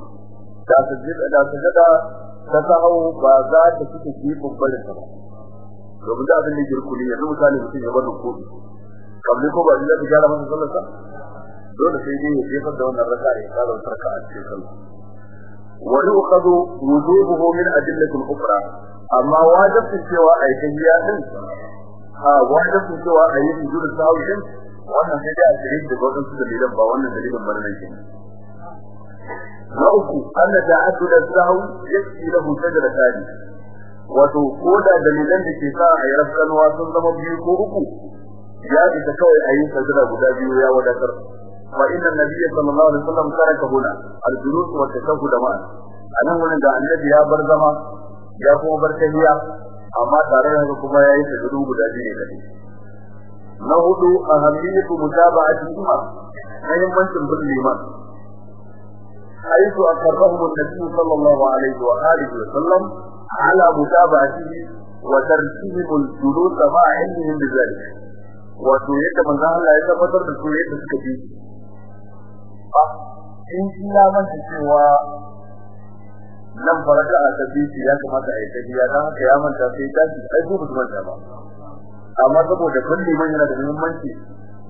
da sujud da sujada ta sahw ba za ta fita ki kubbar ta ba domin da abin da jirkuli yanzu misali mutum ya bar rukuni kabli ko ba da gyara masa sallarsa dole sai dai ya jefa da wannan raka'a ya fara sarka a cikin sallah wa yuqadu wujubuhu min adillati al-ukhra amma wajibin cewa ai tahiyya din su cewa a yi sujudu sahawi din wannan sai dai a cikin da gudun su dalilan ba wannan dalilin ba ne ne na uku anna ta'addu as-sahwi yakfi lahu sajdatan wato ko da dalilan da ke sa a yi rafkanwa sun zama biyu ko uku ya isa kawai a yi sajda guda biyu ya wadatar. Fa inna nabiyya sallallahu alaihi wasallam taraka huna al-julus wa tashahhud ma'a. Anan wurin da annabi ya bar zama ya kuma bar tahiyya amma tare da haka kuma yayi sujudu guda biyu ne kadai na hudu ahamiyatu mutaba'ati umma muhimmancin bin liman حيث أقرهم النبي صلى الله عليه وآله وسلم على متابعته وتركهم الجلوس مع علمهم بذلك وسوية من ذا الله يتفتر بسوية السكتي إن شاء من تسوى nan faraka a tabbiti ya kamata a yi tabiya dan haka ya manta sai tashi ai ko ba manta ba amma saboda kulli man yana da muhimmanci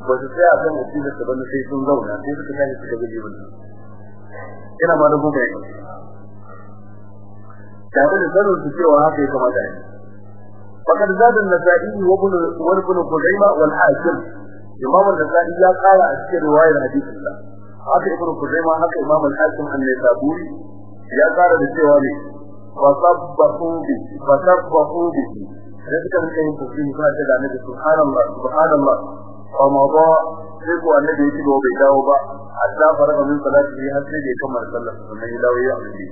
ba su tsaya kan wasila ta bane sai sun zauna sai suka tashi suka gaje mun ina ma da gobe tare da sanin su cewa haka ya kamata ne فقد زاد النسائي وابن وابن خزيمة والحاكم إمام النسائي لا قال أشكي رواية حديث الله haka ibn Khuzaimah haka Imam al-Hakim an-Nisaburi ya kara da cewa ne wa sabbahu bi wa sabbahu bi da suka rinka yin tasbih suna ce da annabi subhanallah subhanallah. Wa ma ba sai ko annabi yake ba bai dawo ba hatta faraga min salati har sai da kamar sallar sannan ya dawo ya amshi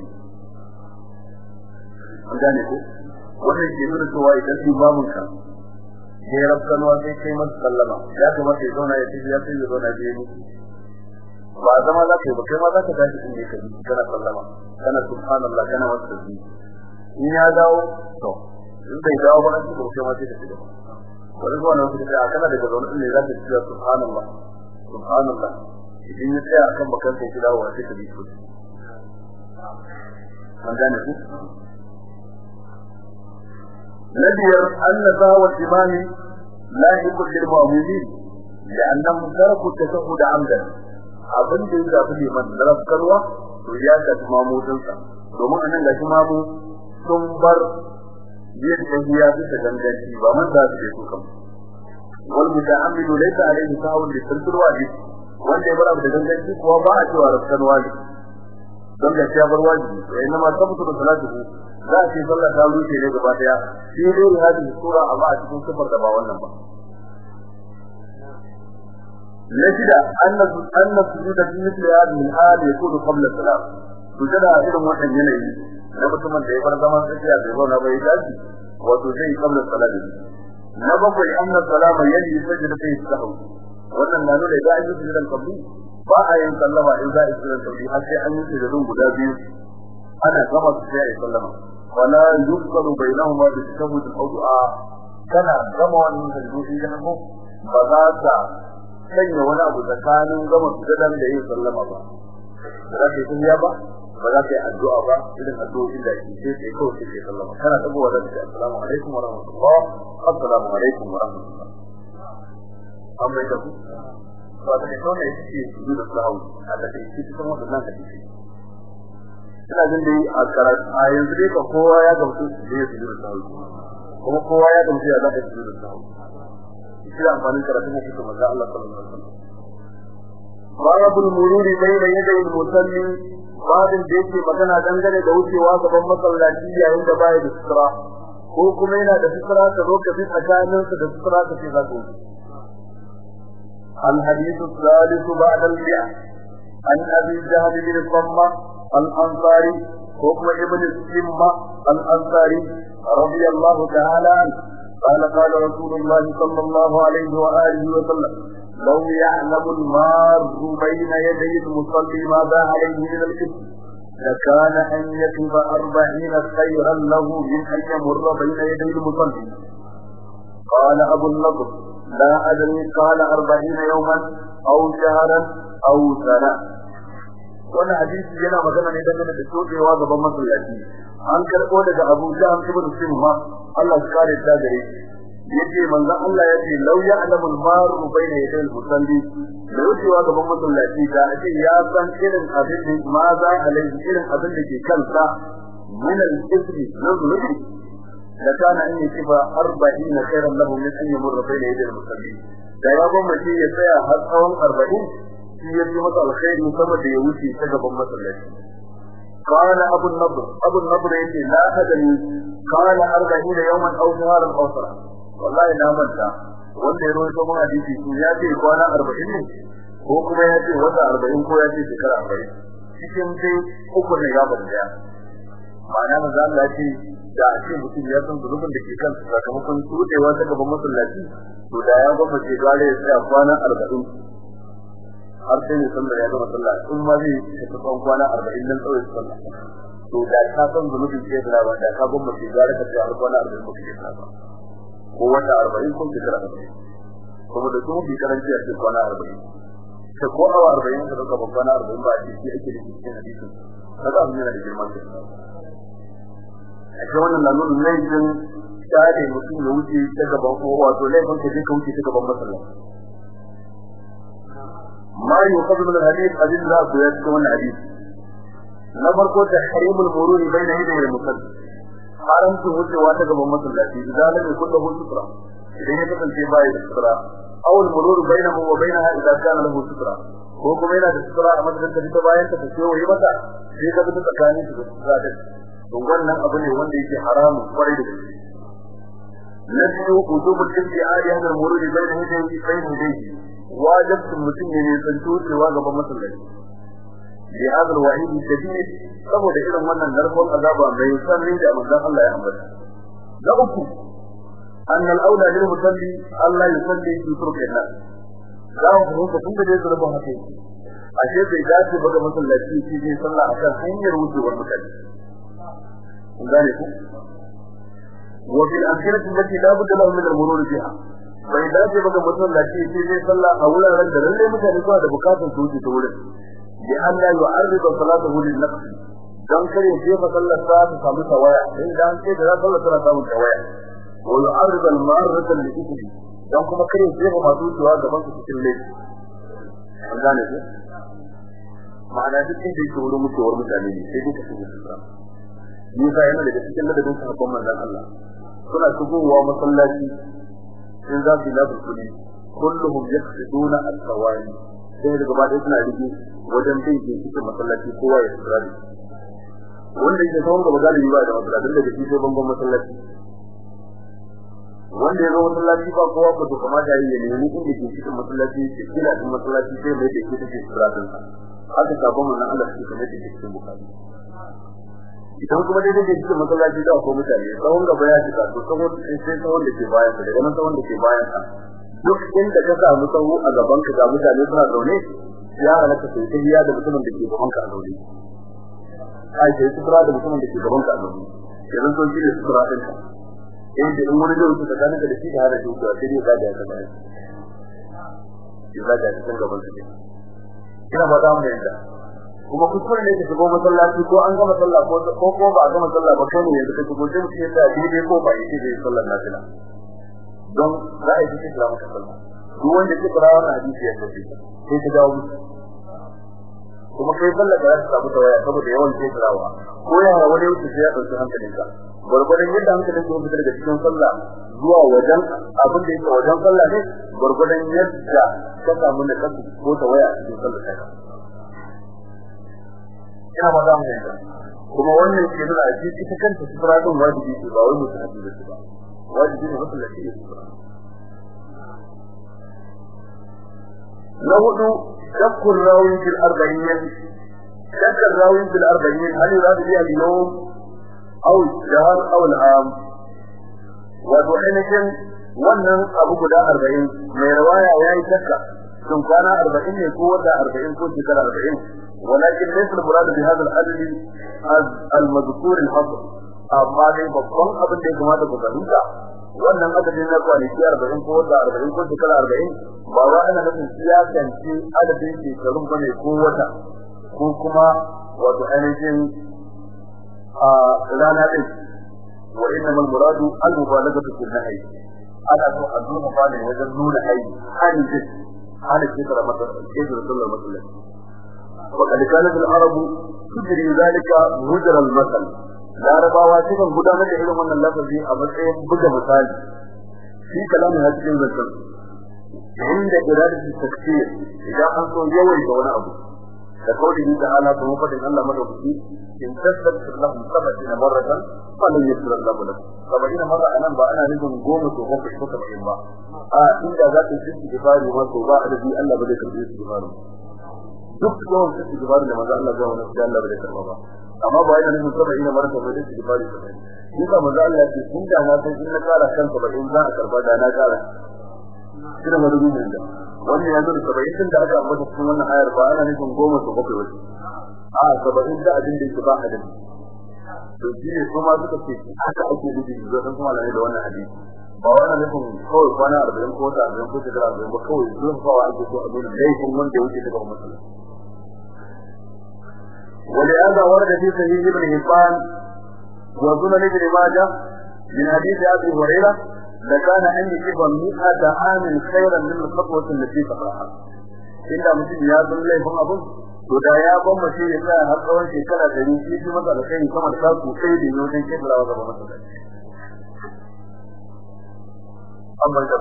an gane ko? Wannan ke nuna cewa idan imamun ka ya rabkanwa sai kai masa sallama. Ya kamata ya zauna ya tafi ya sai ya zauna ya yi ba zama za ka yi ba kai ma za ka tashi in ne ka bi kana sallama kana subhanallah kana wasu tasbih in ya dawo to in bai dawo ba an ci ba kai ma sai ka ci gaba wani zuwa na wasu da kana daga zaune ne za ka ci subhanallah subhanallah idan ya tsaya akan bakan sai ki dawo sai ka bi su an gane ku نبير أن ذاو الإمام لا يكون للمؤمنين لأنهم تركوا التشهد عمدا abin da ya zafi liman na rafkarwa to ya shafi mamudinsa domin a nan ga shi mamu sun bar yin tahiya bisa ganganci ba man za su je su kan wal muta'ammidu laysa alayhi sahun li tilkul wajib. Wanda ya bar abu da ganganci kuwa ba a cewa rafkarwa ne don ga ya bar wajibi to inna ma tabbatu da salatu za a ce sallah ta rushe ne gaba ɗaya. Shi dai hadisi sura amma a cikin sifar da ba wannan ba. نجد أن أن السجود في مثل هذه الحال يكون قبل السلام سجد إلى واحد ينهي نبت من يفر زمان تجاه بيقولنا بيجازي وتجي قبل الصلاة نبقى أن السلام يلي سجد فيه السهو وأن النانو لإذا أن يسجد القبلي باع ينسلم إذا يسجد القبلي حتى أن يسجدون قدابين أنا كما تجاه يسلم ولا يفصل بينهما بالتشهد أو دعاء كان كما أن يسجدون في جنبه فذات sanya wani abu tsakanin gama sujadan da yin sallama ba. Ba za ka yi ba ba za ka yi addu'a ba irin addu'o'in da ake sai sai kawai sai sallama. Kana tabowa da shi assalamu alaikum wa rahmatullah assalamu alaikum wa rahmatullah. Bai da ba da kawo ne shi su da sahu a da shi cikin wannan hadisi ina jin dai a karatu a yanzu dai ka kowa ya gamsu da da sahu kuma kowa ya gamsu ya za ka su da sahu shi amfanin karatun hadisin manzo Allah sallallahu alaihi wasallam babul mururi bayna yadayil musalli babin da yake magana dangane da wucewa gaban masallaci yayin da baya da sutura ko kuma yana da sutura ka zo ka bi da sutura ka ce za ka wuce al hadithu thalithu ba'da al mi'a an abi jahl bin samma al ansari ko kuma ibn simma al ansari radiyallahu ta'ala قال قال رسول الله صلى الله عليه وآله وسلم لو يعلم المار بين يدي المصلي ماذا عليه من الإثم لكان أن يكتب أربعين خيرا له من أن يمر بين يدي المصلي. قال أبو النضر لا أدري قال أربعين يوما أو شهرا أو سنة. Wannan hadisi yana magana ne dangane da tsodewa gaban masallaci an karɓo daga Abu Jahl ibn Simma Allah ya kare ta gare ya ce manzon Allah ya ce law ya'lamu al-maru bayna yaday al-musalli. Da wucewa gaban masallaci da ake ya san irin abin da ma za alaihi irin abin da ke kansa min al-ismi na zulubi da kana an yi ba 40 khairan lahu min an yamurra bayna yaday al-musalli. Da ya gwamnati ya tsaya har tsawon 40 shi ya yi masa alkhairi sama da ya wuce ta gaban masallaci قال أبو النضر أبو النضر يقول لا أدري قال أربعين يوما أو شهرا أو سنة والله لا منتا wanda ya rawaito mun hadisi su ya ce kwana 40 ne ko kuma ya ce wata 40 ko ya ce shekara 40 cikin dai uku ne ya bar daya ma'ana manzo Allah ce da a ce mutum ya san zurubin da ke kan sakamakon tudewa ta gaban masallaci to da ya gaba ce gare ya tsaya kwana 40 har sai ne sallah ya gama sallah in ma zai tafi tsawon kwana 40 nan tsawon sallah. To da ka san zunubin ke da ba da ka gomma ce gare ka har kwana 40 ko ke ba. Ko wata 40 ko shekara 40 kuma da kuma bi karanci a cikin kwana 40 ta ko awa arba'in ka ɗauka babban arba'in ba a ce shi ake da cikin hadisin. Kaga abin yana da girma ke a ce wannan na nuna laifin tare mutum ya wuce ta gaban ko wato laifin ka je ka wuce ta gaban masallaci. ma yuqadu min al-hadith abin da ku ya cikin wannan hadisi na farko da harimul mururi bayna yadayil musalli haramta wucewa ta gaban masallaci idan lam yakun lahu sutra idan ya kasance ba ya sutra aw al-murur bainahu wa bainaha idan kana lahu sutra ko kuma yana da sutura a madadin da ta bayan ta ce wai mata sai ka bi tsakanin su da sutura din to wannan abu ne wanda yake haramun ƙwarai da gaske na biyu wujubul istiari wajibin mutum ne ne san tucewa gaban masallaci. Bi hadal wa'id shadid saboda irin wannan narkon azaba mai sanri da manzon Allah ya ambata. Da uku an al-aula lil musalli Allah yusalli fi turkin nas da ku ko kun da zurba haka ashe bai dace ba ga masallaci shi zai sallah akan hanyar wucewar mutane. Kun gane ku? Bil akhirati allati la budda lahu min al-murur fiha bai dace ba ga mutum da ce sai zai sallah a wuraren da lalle mutane suna da bukatun su wuce ta wurin. Bi Allah ya arida salatuhu lin nafs. Dan kare je fa sallar sa ta samu tawaya. Sai dan ce da sallar tana samu tawaya. Wa yu'arrid al-marrata li ithmi dan kuma kare je fa masu tuwa gaban su cikin laifi. An gane ma'ana duk inda yake wurin mutuwar mutane ne sai duka su mutu Musa yana daga cikin ladabin sahabban manzon Allah. Suna shigowa masallaci in za su yi labar kuɗi kulluhum yaqsiduna al-sawari sai daga ba suna rige wajen bin ke cikin masallaci kowa ya tsira da wanda yake tsawon gaba galibi ba da masallacin da shi sai bangon masallaci. Wanda ya zo masallaci ba kowa ko to kamata ya nemi inda ke cikin masallaci ke kila cikin masallaci sai mai da ke cikin tsira da haka sabon wannan Allah shi kamar da cikin bukari idan kuma dai dai cikin masallaci da ko mutane tsawon gaba ya cika to tsawon sai tsawon da ke bayan sa daga nan tsawon da ke bayan sa. Duk inda ka samu tsawo a gaban ka ga mutane suna zaune ya halaka sai sai ya da mutumin da ke gaban ka a zaune. Ai sai sutura da mutumin da ke gaban ka a zaune. Idan so shi ne sutura din ka. Eh da in wani zai wuce tsakanin da shi da hada shi to sai ya ga da ka bayan ya ga da kan gaban sa ina ba da mu yanda kuma kuskure ne ka shigo masallaci ko an gama sallah ko ko ko ba a gama sallah ba kai ne yanzu ka shigo sai mutum ya sa daidai ko ba yake da sallar nafila. Don za a yi cikin kira maka sallah. Duk wanda ke kira wannan hadisi ya tafi sai ka dawo musu kuma kai sallah da za ta samu tawaya saboda yawan ke kirawa ko ya wani wuce sai ya ɗauki hankalinka. Gurgurdan yadda hankalin ka fitar daga cikin sallah zuwa wajen abin da yake wajen sallah ne gurgurdan yadda ka samu da kasu ko tawaya cikin sallah ina ba za mu yanka kuma wannan ke nuna a cikin ita kanta sufura din wajibi ce ba wai hadisi da ba. Wajibi ne mutum da sufura. Na huɗu fil arba'in fil arba'in wannan abu guda arba'in mai rawaya yayi shakka sun kwana arba'in ne ko wata arba'in ko shekara arba'in? ولكن ليس المراد بهذا العدد المذكور الحصر amma dai babban abin da ya kamata ku fahimta wannan adadin na kwanaki 40 ko wata 40 ko shekara 40 ba wa ana nufin siyasance adadin shekarun bane ko wata ko kuma wato ainihin a rana din wa inna mal muradu al mubalaghatu fil nahy ana so a duba fane wajen nuna ai hali din hali shekara mata shekara sallallahu alaihi wasallam وقد كانت العرب تجري ذلك مجرى المثل larabawa sukan gudanar da irin wannan lafazi a matsayin buga misali shi kalamin ha cikin zancan inda iradatu takfir idan an so yawai da wani abu da kawai da ala kuma fadin Allah madaukaki in tasabbatar lahum sab'ina marratan falan yasra Allahu lahum sab'ina marra anan ba ana nufin goma ko bakwai ko sab'in ba a inda za ka yi istighfari ma ko ba adadi Allah ba zai karbi istighfari duk yawan istighfari da manzo Allah ya wani Allah ba zai karɓa ba. Amma ba yana nufin sabai ina marka ba da istighfari ba. Shi ka manzo Allah ce kun da na san in na kanka ba in za a karɓa da na kara kina madubin nan da. Wannan yanzu da sabai da aka ambata cikin wannan ayar ba ana nufin goma su bakwai wace a sabai da abin da yake ba hadin to shi ne kuma suka ce haka ake nufi da zan kuma da wannan hadisi. Ba wannan nufin kawai kwana arba'in ko wata arba'in ko shekara arba'in ba kawai zuwa ake so a nuna laifin wanda ya wuce daga musulmi ولهذا ورد في صحيح ابن حبان وسنن ابن ماجه من حديث ابي هريره لكان ان يكف مئة عام خيرا من الخطوة التي تقرأها inda mutum ya san laifin abin to da ya ban mace ya tsaya har tsawon shekara ɗari shi shi masa da kai sama da taku sai da yau dan kebra wa gaba masa an bar da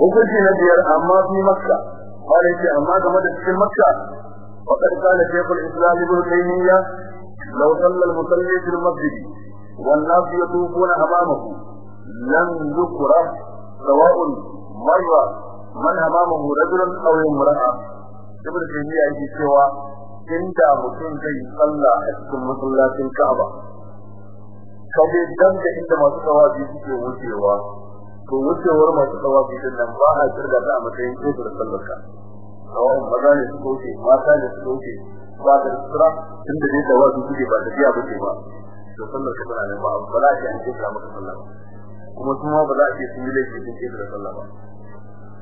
hukunci na biyar amma fi makka wani ce amma game da cikin makka وقد قال شيخ الاسلام ابن تيميه لو صلى المصلي في المسجد والناس يطوفون امامه لم يكره سواء مر من امامه رجل او امراه ابن تيميه yake cewa inda mutum zai salla a cikin masallacin Ka'aba kaje dan da inda masu tawafi suke wucewa to wucewar masu tawafi din nan ba a kirga ta a matsayin kofar sallar ka kawai maza ne su kauce mata ne su kauce ba da sura tun da dai tawafi suke ba tafiya ba ce ba. To sallar ka tana nan ba ba za a ce an ce ka maka sallah ba. Kuma kuma ba za a ce sun yi laifi sun ce da sallah ba.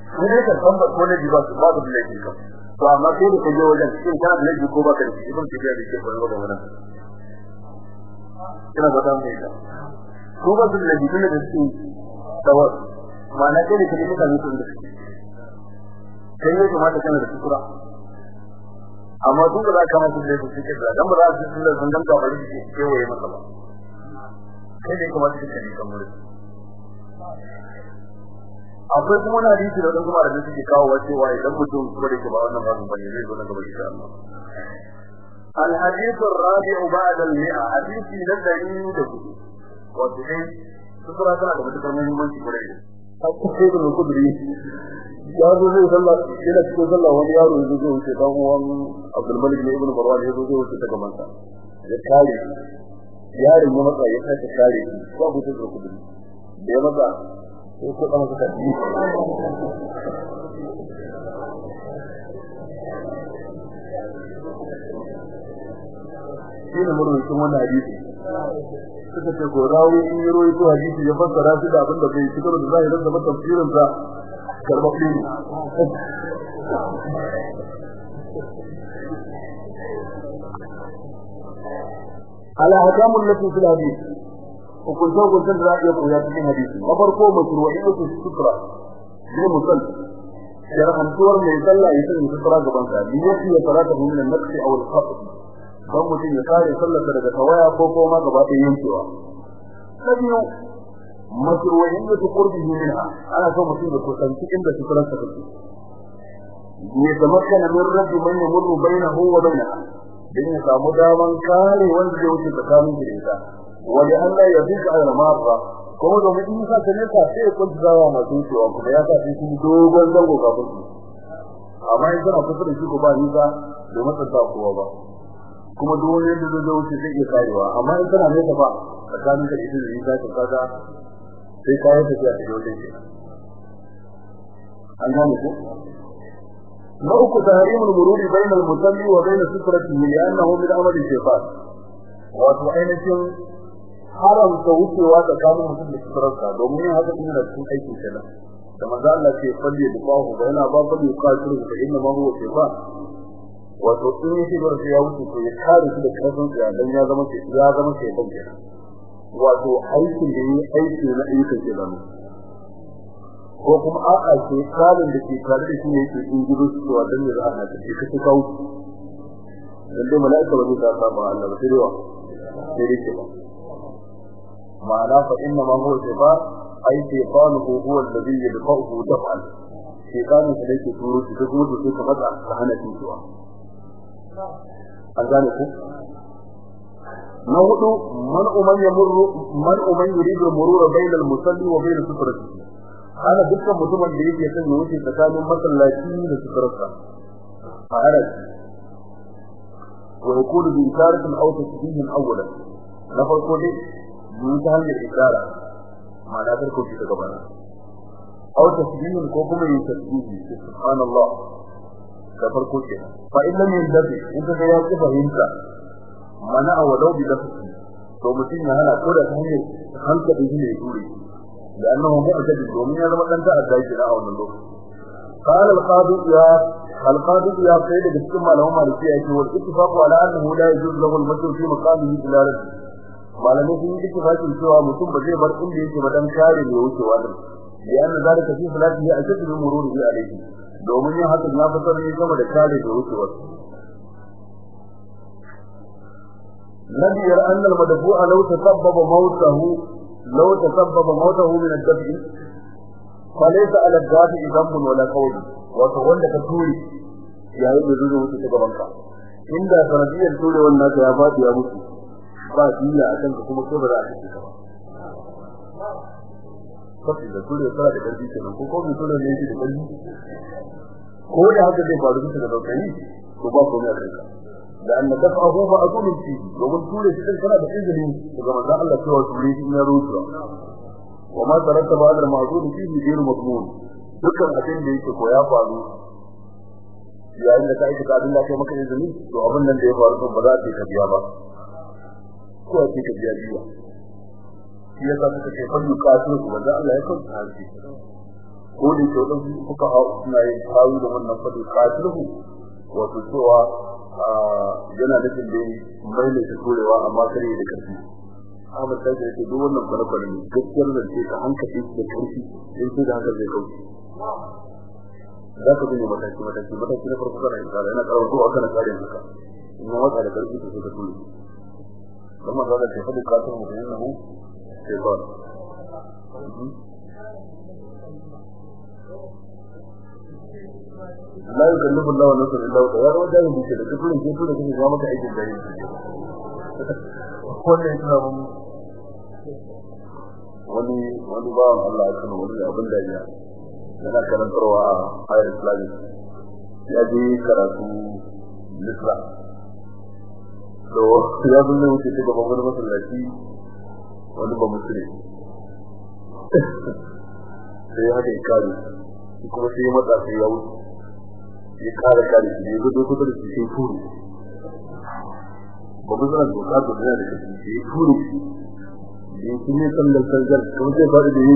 Su ne kan san ba ko ne ba su ba da laifi kan to amma sai da kaje wajen cikin kana da laifi ko ba ka da shi? Tafiya da ke koyo da wannan kina ba ta da ko ba su da laifi tun da su tawar ma'ana kai da kaje mutane sun da kai ne kuma da kana da sukura amma duk da ka masu da su ke da dan ba za su sun da sun dan ka bari ke kewaye masa ba kai ne kuma su ke kan muri akwai kuma na hadisi da kuma da suke kawo wacewa idan mutum kuma da ke ba wannan babu bane zai zo na gaba insha Allah الحديث الرابع بعد المئة حديث نزلي دكتور وتدين سكرة كان da mutukar muhimmanci sai da kudri ya zo zai sallah yana cikin sallah wani yaro ya zo wuce dan uwan Abdul Malik ne ibn Marwan ya zo wuce daga mansa ya kare yaron ya matsa ya sake kare ko abu da kudri da ya matsa sai ko dan yi shi ne murmurin wannan hadisi. Suka ce ko rawi in yi royi to hadisi ya fassara shi da abin da bai shigar da zahirin da tafsirin sa karbabbe ne ala hakamun lati fil hadis hukunta hukunta da ya koya cikin hadisi na farko mashru'iyyatu sutra ne musal shar'antuwar mai sallah ya sanya sutra gaban sa bi yake ya farata min an-naqsi aw dan mutum ya kare sallarsa daga tawaya ko kuma gaba ɗaya yankewa. Na biyu mashru'iyyatu qurbihi minha. Ana so mutum ya kusanci inda sutrarsa take. Ya tamakkana min rabbi man yamurru bainahu wa bainaha. Dan ya samu daman kare wanda zai wuce tsakanin da ita. Allah ya zuka ala marra. Kuma domin in ka tare ka sai ya kunta zawa masu cewa kuma ya sa shi dogon zango kafin su amma in kana kusa da shi ko ba nisa da matsanta kowa ba. Kuma duk wani da zai wuce zai iya karewa. Amma in kana nesa ba tsakanin da ita da nisa ka kaga sai ka yi tafiya da wajen shi an gane ko? Na uku tahrimul mururi bainal musalli wa bain sutratihi li'annahu min amali shaytan. Wato ainihin haramta wucewa tsakanin mutum da suturarsa domin yin haka ina da cikin aikin kenan da manzo Allah ce falli da bahu da yana ba falli ka shiru da inna ma huwa shaytan. Wato in yake bar sai ya wuce to ya kare shi da ƙarfin sa dan ya zama ya zama shaytan kenan wato aikin da yi aiki na ayyukan kenan ko kuma a'a ce kalin da ke tare da shi ne yake in gudu su wa dan ya zama da shi kace kawo dan dai mala'ika ba zai ta saba Allah ba sai dai wa? Sai dai ke ba. Ma'ana fa inna ma huwa shifa ay shaytanuhu huwa alladhi yadfa'uhu daf'an. Shaytanu da yake turo shi kuma da sai ka fada ka hana shi an gane ku? Na huɗu man umman yamurru man umman yuridu murura bayna al-musalli wa bayna sutratihi ana dukkan mutumin da yake son ya wuce tsakanin masallaci da sutrarsa. A haraji wa yakunu bi isharatin aw tasbihin awwalan. Na farko dai mun ta hanyar ishara. Ma'ana farko shi daga aw tasbihin ko kuma yin tasbihi. Subhanallah. da farko kenan fa in lam yandabi in ka ya ku fahimta mana awalau bi lafzi to mutum ya hana ko da ta hanyar hankali shi ne dure da annahu mu'tadi domin ya zama dan ta'adda shi a wannan lokaci قال القاضي يا القاضي يا سيد بسم الله مالكي يقول والاتفاق على انه لا يجوز له المسجد في مقامه الى رجل malamai sun yi ittifaqin cewa mutum ba zai bar inda yake ba dan kare mai wucewa din lian zalika fi salati ya ajadu min mururi alayhi Domin yin haka na fitar ne game da kare mai wucewa nabi yar anna al-madfu'a law tasabbaba mawtahu law tasabbaba mawtahu min ad-daf'i falaysa ala ad-dafi dhanbun wala qawl wato wanda ka turi yayin da zuwa wuce ta ka. Inda sanadiyar turewar naka ya faɗi ya mutu ba diya a kanka kuma ko ba kace ka ba. Kafi da ture fara da ƙarfi kenan ko ko mai ture ne yake da ƙarfi ko da haka zai faru bisa da daukai ko ba ko ne a kanka. Da anna dafa'ahu ma'zum fi domin ture shi kana da izini daga manzo Allah cewa ture shi ya rusu wa ma tarattaba ala al-ma'zum fi ghayr madmun. Dukkan abin da yake ko ya faru yayin da ka aika abin da kai maka izini to abin nan da ya faru ba za ka biya ba. Ko a ka biya biya. Shi ya sa suka ce fannu kasu su wanda Allah ya kawo harshe ko da ke wadansu kuka hau suna yin kawo da wannan fannu kasu wato cewa yana nufin da mai ne ta turewa amma kare da ƙarfi. Ahmad sai ya ce duk wannan kwale-kwale ne gaskiyar da ce ka hankali da ƙarfi in sai da haka zai kauce. Za ka gane mataki mataki mataki na farko kana yin tsara yana karar zuwa kana tsarin haka. In ma wata da ƙarfi sai ka ture kuma da ke faɗi katon mutum yana hu sai ba la yukallifu Allahu nafsan illa wusaha. Ya rawa da yake da kuɗin ke tura kake ga maka aikin da yake wannan yana mun wani wani bawan Allah ya kana wani abin da ya yana karantarwa a hayar islamic. Ya je karatu lisra to ya bulle wuce ta gaban wani masallaci ba kuma sai ya matsa sai ya wuce. Ya kare kare ya zo da shi sai turu ba mu zana doka da da shi sai turu ya kuma sallar sallar kuma sai fara da yi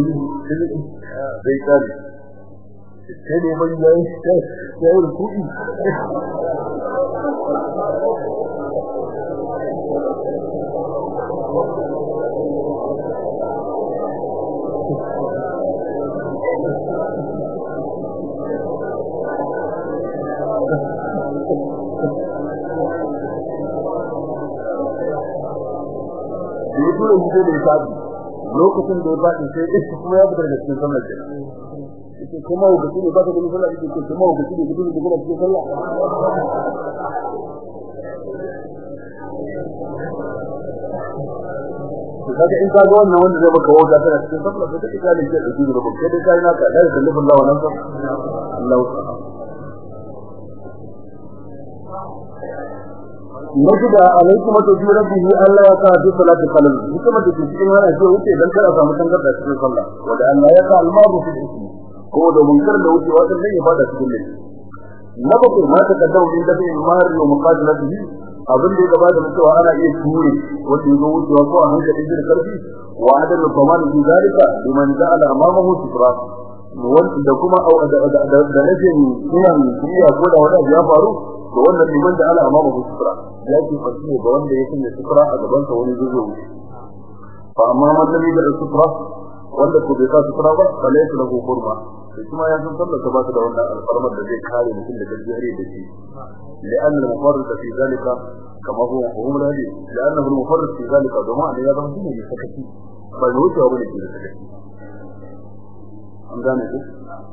sai kare. Sai ne ban yayi sai ruku'i. dole mu da sabi lokacin da ya sai iska kuma ya fitar da cikin sallar yake kuma ga shi ne ba ta da sallah? Yake kuma ga shi ne da gudu cikin sallah. Kaga in kaga wannan wanda zai maka wauta tana cikin sallah sai kake kalin shi da gudu da gudu sai kai naka da kallifin Allah wannan sa Allah hikima da ke cikin wannan shi wuce dan kada samu tangarda cikin sallah. Wanda Allah ya ka almaru fi ismi. Ko da munkar da wuce wannan ya fada cikin ne na bako ma ta kaddau din da bin mari wa muqadalatihi abin da ya gaba da mutuwa ana iya ture wanda ya zo wucewa ko a hankali da ƙarfi. Wa adal zaman fi zalika liman ja'ala amamahu sitra wanda kuma da rashin kiyan kiya ko da wani ya faru to wannan liman da ala amamahu sitra ya ce fasike ga wanda ya sanya sitra a gaban sa wani zuwa fa amma man lam yada sitra wanda ko bai ka sitra ba falaysa lahu hurma sai kuma ya san sallar ba ta da wannan alfarmar da zai kare mutum daga jihari da shi لأن المفرط في ذلك كما هو مفهوم الحديث لأنه المفرط في ذلك ضمان يا ضمان دين يسكتي بل هو جواب لكي يسكتي an gane ku?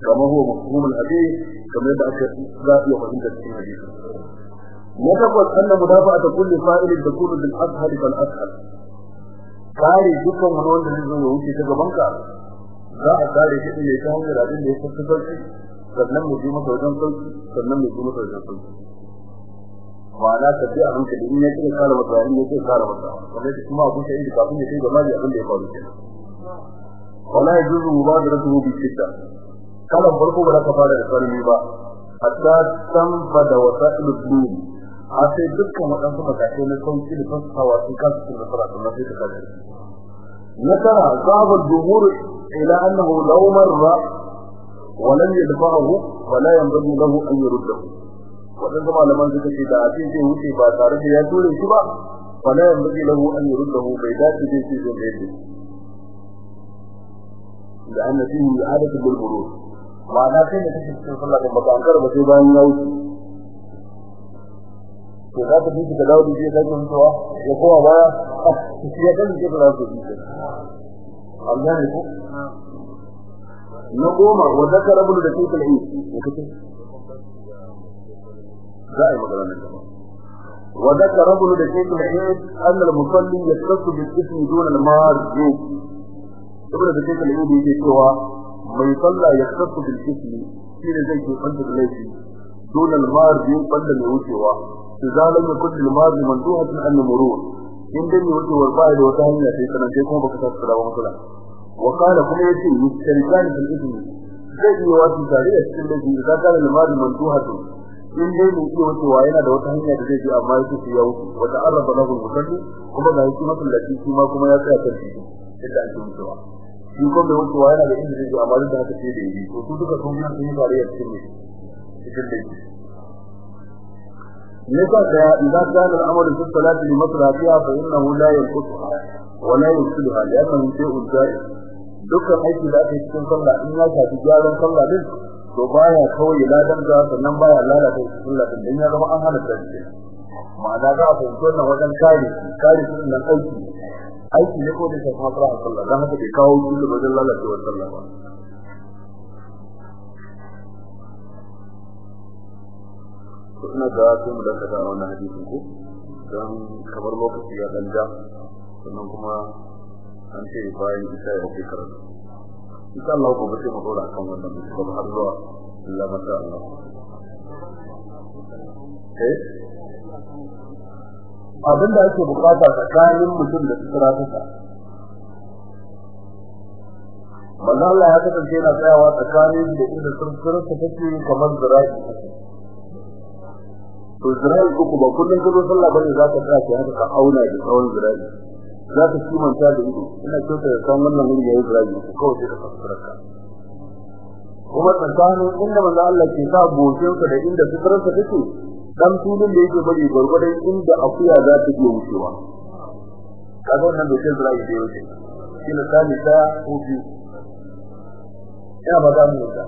Kama huwa mafhumul hadith kamar yadda aka za iya fahimta cikin hadisi na tabbas anna mudafa'ata kulli fa'il takunu bil ashhar fal ashhar kare dukkan wani wanda zai wuce ta gaban ka za a kare shi ne ta hanyar abin da ya fita sauƙi. Sannan mu ji masa wajen sauƙi sannan mu ji masa wajen sauƙi. Ma'ana ka ji a hankali in ya kira kare masa yayin ya kira kare masa. Kamar da kuma abin da yake kafin ya kai ga mali abin da ya faru kenan. wala yajuzu mubadaratuhu bi shidda kalan farko ba za ka fara da sarmi ba hatta tanfada wasailud din a sai dukkan waɗansu matakai na sauƙi da fassawa sun kasu cikin nasara sun nafi ta kare nasara sahaba jumhur ila annahu law marra wa lam yadfa'ahu wa la yanbaghi lahu an yurdahu waɗansu malaman suka ce da abin zai wuce ba tare da ya ture shi ba fa la yanbaghi lahu an yurdahu bai dace zai ce zai kai da kake cikin sallah din baka an karɓa sai bayan ya wuce to za ka bi ka dawo da shi da kan tuwa ya kowa baya shi ya kan ke da su bi Allah ne ko na goma wa zakara bulu da kike yi kace za a yi magana nan wa zakara bulu da kike yi anna al-musalli yastasu bil ismi dun al-marji saboda da take ne yake cewa mai salla ya tsaka bil kismi shi ne zai ke fanta da laifi. Dole almar bi fanta ne wucewa. Zalim ya kuɗi almar bi manduhatun an murur in dai mai wucewar ba da wata hanya sai kana sai kuma baka tsaka da wani kula wa kana kuma ya ce mustalikan bil ismi. Zai yi wa ta dare a cikin laifi da kana almar bi manduhatun in dai ne iya wucewa yana da wata hanya da zai bi amma yake sai ya wuce. Wata arba lahu musalli kuma da yake masallaci kuma kuma ya tsaya kan shi yadda ake wucewa. shi ko mai wucewa yana da inda zai amma da haka sai da yi to su duka sun sun yi zariya cikin ne cikin da shi ne ka ga idan ka ga al'amarin su salati ne masrafiya fa innahu la yanqutu wa la yusiluha ya kan sai ujjai dukkan aiki da ake cikin sallah in ya shafi gyaran sallah din to baya kawai ladan da sannan baya lalata sallah din dan ya zama an halatta shi. Ma'ana za a fahimci wannan wajen kare kare sunan aiki. Aiki ne ko da shi kuma fara sallah? Dan haka bai kawo kullu wajen lalata sallah ba. Ina ga sai mu dakata a wannan hadisin ko? Dan kamar lokaci ya dan ja sannan kuma an ce bayan isa ya fi karatu. Insha Allah ko bace mu dora kan wannan mutum har zuwa Allah mata Allah. Eh? Abin da ake buƙata tsakanin mutum da siratarsa Manzo Allah ya kasance yana tsayawa tsakanin da inda sirrinsa take kamar zira'i. To uku ba kullun ka zo sallah ba ne za ka tsaya ka haka ka auna da tsawon Isra'il za ka kimanta da ido. Ina kyauta da san wannan wuri yayi Isra'il ko kawai sai ka kuma tsakanin inda manzo Allah ke sa sa da inda sutrarsa take dan tulun da yake bari gurgurdan inda akuya za ta iya wucewa. Kaga wannan da sai Isra'il da yake. Shi ne tsani ta ko biyu. Ina ba za mu ta.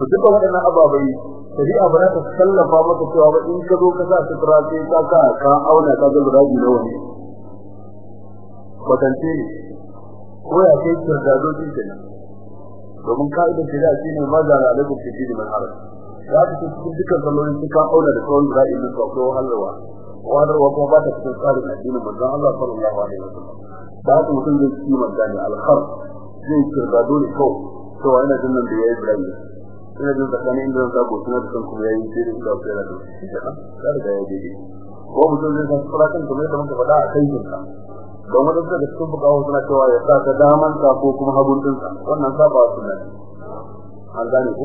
To duka waɗannan ababai shari'a ba za ta sallafa maka cewa ba in ka zo ka sa sutura sai ka ka ka auna ka ga zurabi na wani kwatance ne. Ko ya kai kirdadoji kenan. Domin ka'idar shari'a shine ma da alaikum fi dini man ya ce cikin dukkan sallolin su ka auna da tsawon zurabi na ko ko halarwa. Wadarwa kuma ba ta cikin tsarin addinin manzon Allah sallallahu alaihi wasallam. Da haka mutum zai kimanta ne alkhar zai kirdado ne kawai. To ina jin nan da yayi zurabi ina jin tsakanin inda zan sabo suna da kan kuma yayin sai da inda sai da shi da da yayi dai ko mutum zai san fara kan kuma da muka faɗa a kai kin don wanda suka cikin bukawa suna cewa ya sa ta daman ko kuma hagun din sa wannan saba sunna ne an gane ko?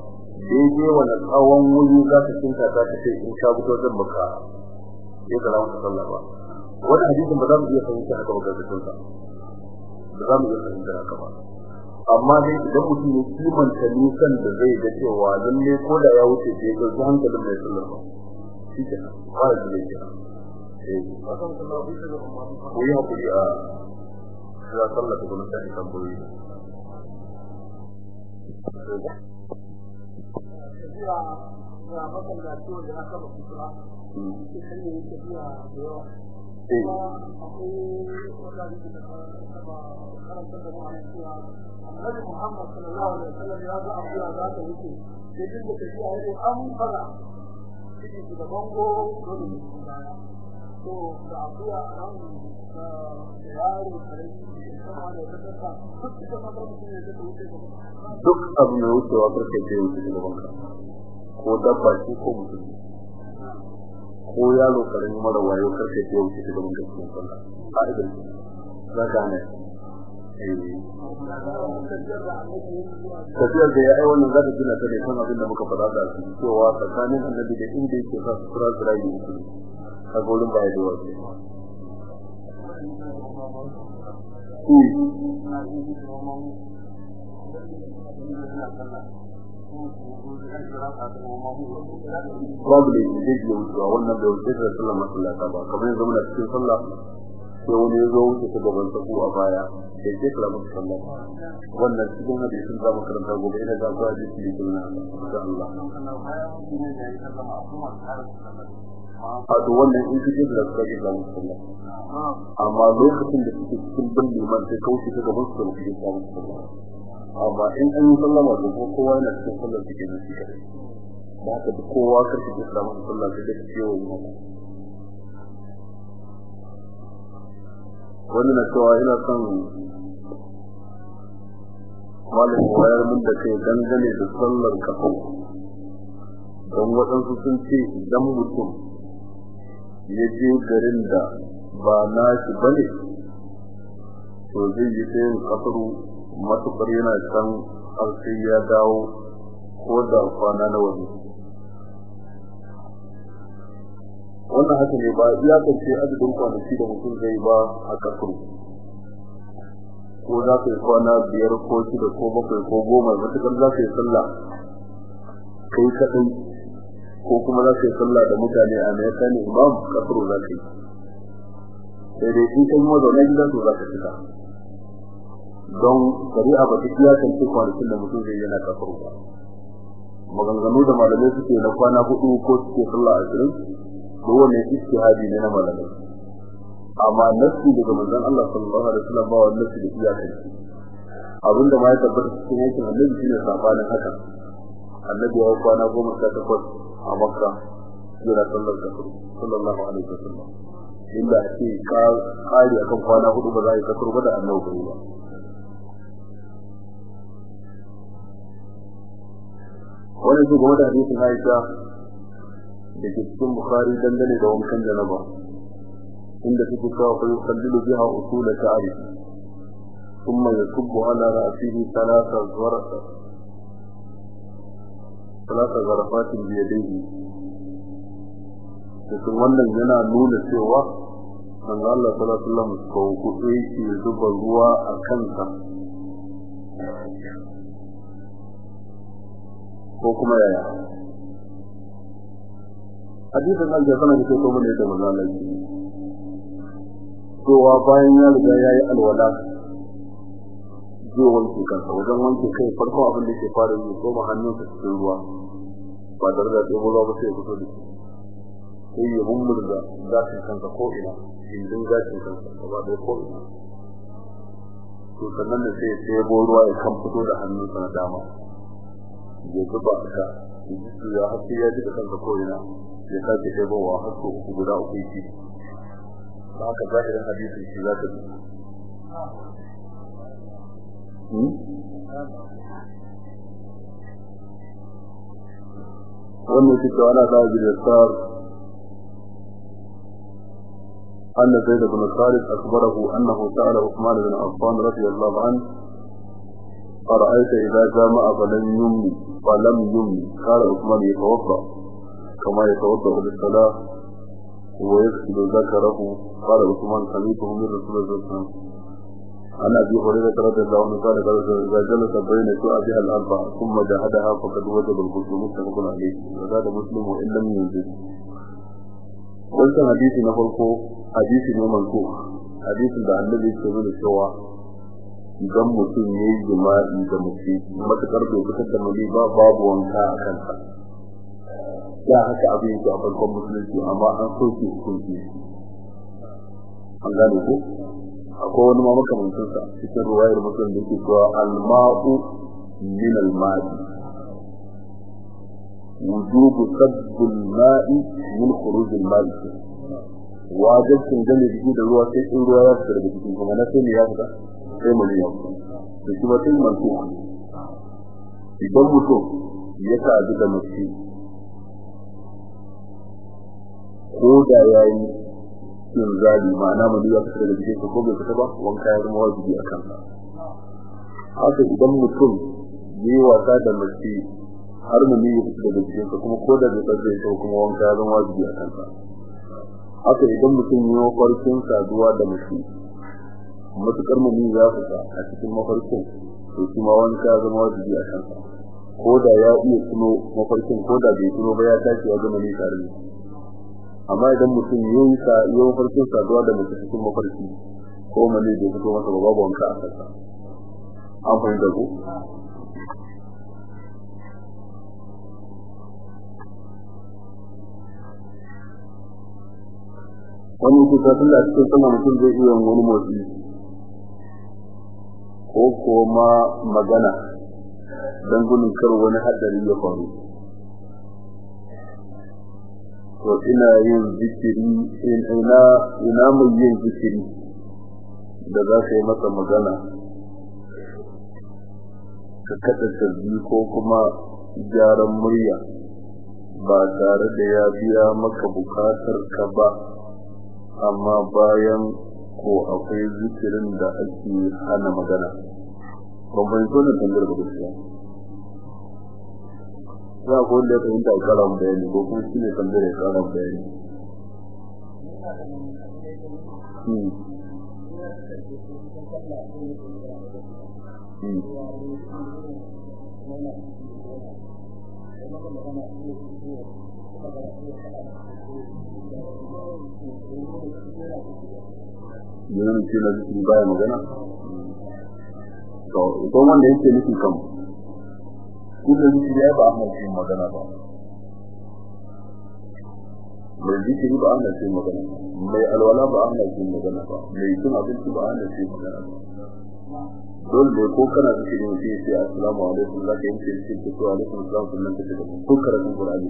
daidai wani tsawon wuri za ka kinta ta ta ce in ka fito zan baka sai ka ramu sallah ba. Wani hadisin ba za mu iya fahimta haka ba ga sunsa ba za mu iya fahimta haka ba. Amma dai idan mutum ya kimanta nisan da zai ga cewa lalle ko da ya wuce sai ga zuwan hankalin mai sallah ba. Shi ke ba da zai ke ko ya a ya sallah ta gurin sai tambayoyi. Tafiya ya makan da ciwo da aka ba kutura. Shi kan yi tafiya da yawa. Kuma akwai wanda yake da ba karanta da mu a cewa annabi Muhammad sallallahu alaihi wasallam ya ga abuya za ta wuce. Sai duk da tafiya ya an fara. Shi da bango dole ne to da akuya a nan yaro kuma da kasa duk abu mai wucewa kar ka ce wuce gaban ka. Ko dabba ce ko mutum ko yaro ƙarami mara wayo kar ka ce wuce gaban ka cikin sallah. Ka'idar za ka ne tafiyar da ya ai wannan za ta gina ta ne kan abin da muka faɗa da su cewa tsakanin annabi da inda yake sa su kura su rayu su a gurin baya da wasu babu da yake biya wucewa. Wannan da wuce da sallar masallata ba. Kamar yanzu muna cikin sallah sai wani ya zo wuce ta gaban sahu a baya da ke kula masa sallah. Wannan cikin hadisin za mu karanta gobe. Ina za ku hadisi da sunna da Allah. A to wannan in kike da suka ji za mu sallah amma lokacin da suke cikin bin liman sai kauce ta gaban su da kike za mu sallah amma in an yi sallama to ko kowa yana cikin sallar cikin shi kadai ba ka duk kowa karki da za mu sallah sai da ciwo ne wani na cewa ina son malin wayar min da kai dangane da sallar kafa don waɗansu sun ce idan mutum ya je garin da ba na shi ba ne to zai yi ta yin kasaru matuƙar yana can har ya dawo ko da kwana na wani wannan haka ne ba ya kace adadin kwanaki da mutum zai ba a kasaru ko za ka yi kwana biyar ko shida ko bakwai ko goma matuƙar za ka yi sallah kai kaɗai. Ko kuma za ka yi sallah da mutane a mai sani imam kasaru za ka yi. Sai dai in kai mazauna gida to za ka fita. Don shari'a ba ta iyakance kwanakin da mutum zai yana kasaru ba. Maganganu da malamai suke na kwana huɗu ko suke sallah ashirin ko wanne istihadi ne na malamai. Amma nafsi daga manzon Allah sallallahu alaihi wasallam ba wannan nafsi da iyakance. Abinda ma ya tabbata cikin yankin annabi shine sabanin haka. Annabi ya kwana goma sha takwas. a makka yana sallar kasar sallallahu alaihi wasallam inda ake kari akan kwana hudu ba za a yi kasar ba da annabi ba wannan shi game da hadisin Aisha da ke cikin Bukhari dangane da wankan janaba inda suke kawo fa yusallilu biha usul sha'ri ثم يصب على رأسه ثلاث غرف salata zarafatin biyadaihi cikin wannan yana nuna cewa an Allah sallallahu alaihi wasallam ko kuɗe yake zuba ruwa a kansa ko kuma yaya hadisin aljazanar da ke so mana yadda mazalaki cewa bayan ya riga ya yi alwala zai wanke kansa wajen wanke kai farko abin da ke fara yi ko ma hannunsa cikin ruwa ba da ɗebo ba sai fito da shi. Sai ya mummurza zafin kansa ko ina zafin kansa gaba ɗaya ko ina. To sannan da sai ya ruwa ya kan fito da hannunsa na dama. Ya zuba ka ya haske ya ji da kansa ko ina ya sake ɗebowa har so uku guda uku ba haka zahirin hadisin shi za ka wannan shi ta ana dawo أن زيد بن خالد أخبره أنه سأل عثمان بن عفان رضي الله عنه أرأيت إذا جامع فلم يمني فلم يمني قال عثمان يتوضأ. كما يتوضأ للصلاة ويغسل ذكره. قال عثمان سمعته من رسول الله صلى الله عليه وسلم. عن ابي هريره رضي الله عنه قال قال اذا جلس بين شعبها الاربع ثم جاهدها فقد وجب الغسل متفق عليه وزاد مسلم وان لم ينزل wancan hadisi na farko hadisi ne manko hadisin da annabi ke nuna cewa idan mutum ya yi jima'i da mace matukar bai fitar da mali ba babu wanka a kansa ya haka abin yake a farkon musulunci amma an soke hukunci an gane ko akwai wani ma makamancin sa cikin ruwayar mutum da yake cewa al-ma'u min al-ma'i. Sabb al-ma'i min khuruj al-ma'i. Wajibcin gane jiki da ruwa sai in ruwa ya fita daga jikin kuma na sai ne ya fita? Sai mu ya fita da kuma sai mantu idan mutum ya sadu da mace ko da yayi inzali ma'ana mu ya fita daga jikin ko bai fita ba wanka ya zama wajibi a kansa. Haka idan mutum yi wasa da mace har mu ya fita daga jikin kuma ko da bai tsare shi kuma wanka ya zama wajibi a kansa. Haka idan mutum ya farkin saduwa da mace matuƙar mu ya fita a cikin mafarkin to kuma wanka ya zama wajibi a kansa. Ko da ya iya tuno mafarkin ko da bai tuno ba ya tashi ya zama ne tare amma idan mutum ya yi sa ya mafarkin saduwa da mace cikin mafarki ko mali bai fito masa babu wanka a kansa. An fahimta ko wani kusa tun da cikin sama mutum zai iya wani motsi ko kuma magana don gudun kar wani haɗari ya faru. To ina yin zikiri ina ina mai yin zikiri da za ka yi masa magana? Ka kaɗa tarbi ko kuma gyaran murya ba tare da ya biya maka buƙatar ka ba amma bayan ko akwai zikirin da ake hana magana. Ban bai zo da tambayar ba gaskiya. Za ko wanda ya fahimta kara mu bayani ko kuma shi ne tambayar ya kara mu bayani yana ce na zikiri baya magana to idan wanda yake nufi kan da zikiri ya ba a shi magana ba. Mai zikiri ba a shi magana mai alwala ba a shi magana ba. Mai cin abinci ba a shi magana ba. Dole da ko kana zikiri ne sai sai assalamu alaikum zaka yanke shi da to alaikum assalam kullun take da ko karatun qur'ani.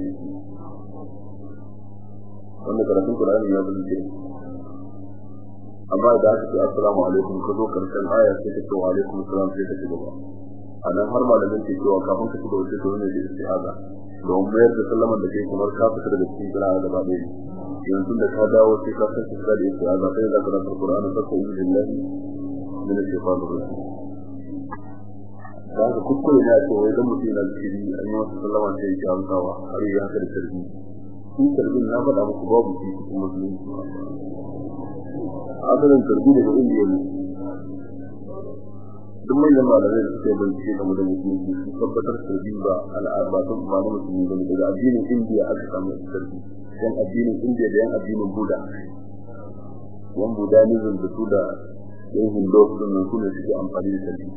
Wannan karatun qur'ani ya bi zikiri. Amma da aka ce assalamu alaikum ka zo ƙarshen aya sai ka ce wa alaikum assalam sai ka shiga a nan har malamin ke cewa kafin ka shiga wace dole da. Istiaza don mayar da sallaman da kai kamar ka fita daga cikin kira gaba ɗaya. Yanzu da ka dawo sai ka san shiga da istiaza sai za ka rasa qur'ani fa ka yi. Billahi min ash-shaytanir rajim da haka kuskure ne a ce wai dan mutum yana zikiri an yi masa sallama sai ya amsawa har ya haka da tarbi. Shi tarbin na faɗa muku babu shi cikin musulunci. Asalin tarbi daga indiya ne duk manyan malamai da suke bincike game da musulunci su tabbatar tarbi ba al'ada ta ba na ba ne daga addinin indiya aka samu tarbi yan addinin indiya da yan addinin buda yan budanism da su da yan hindu sun nan su ne suke amfani da tarbi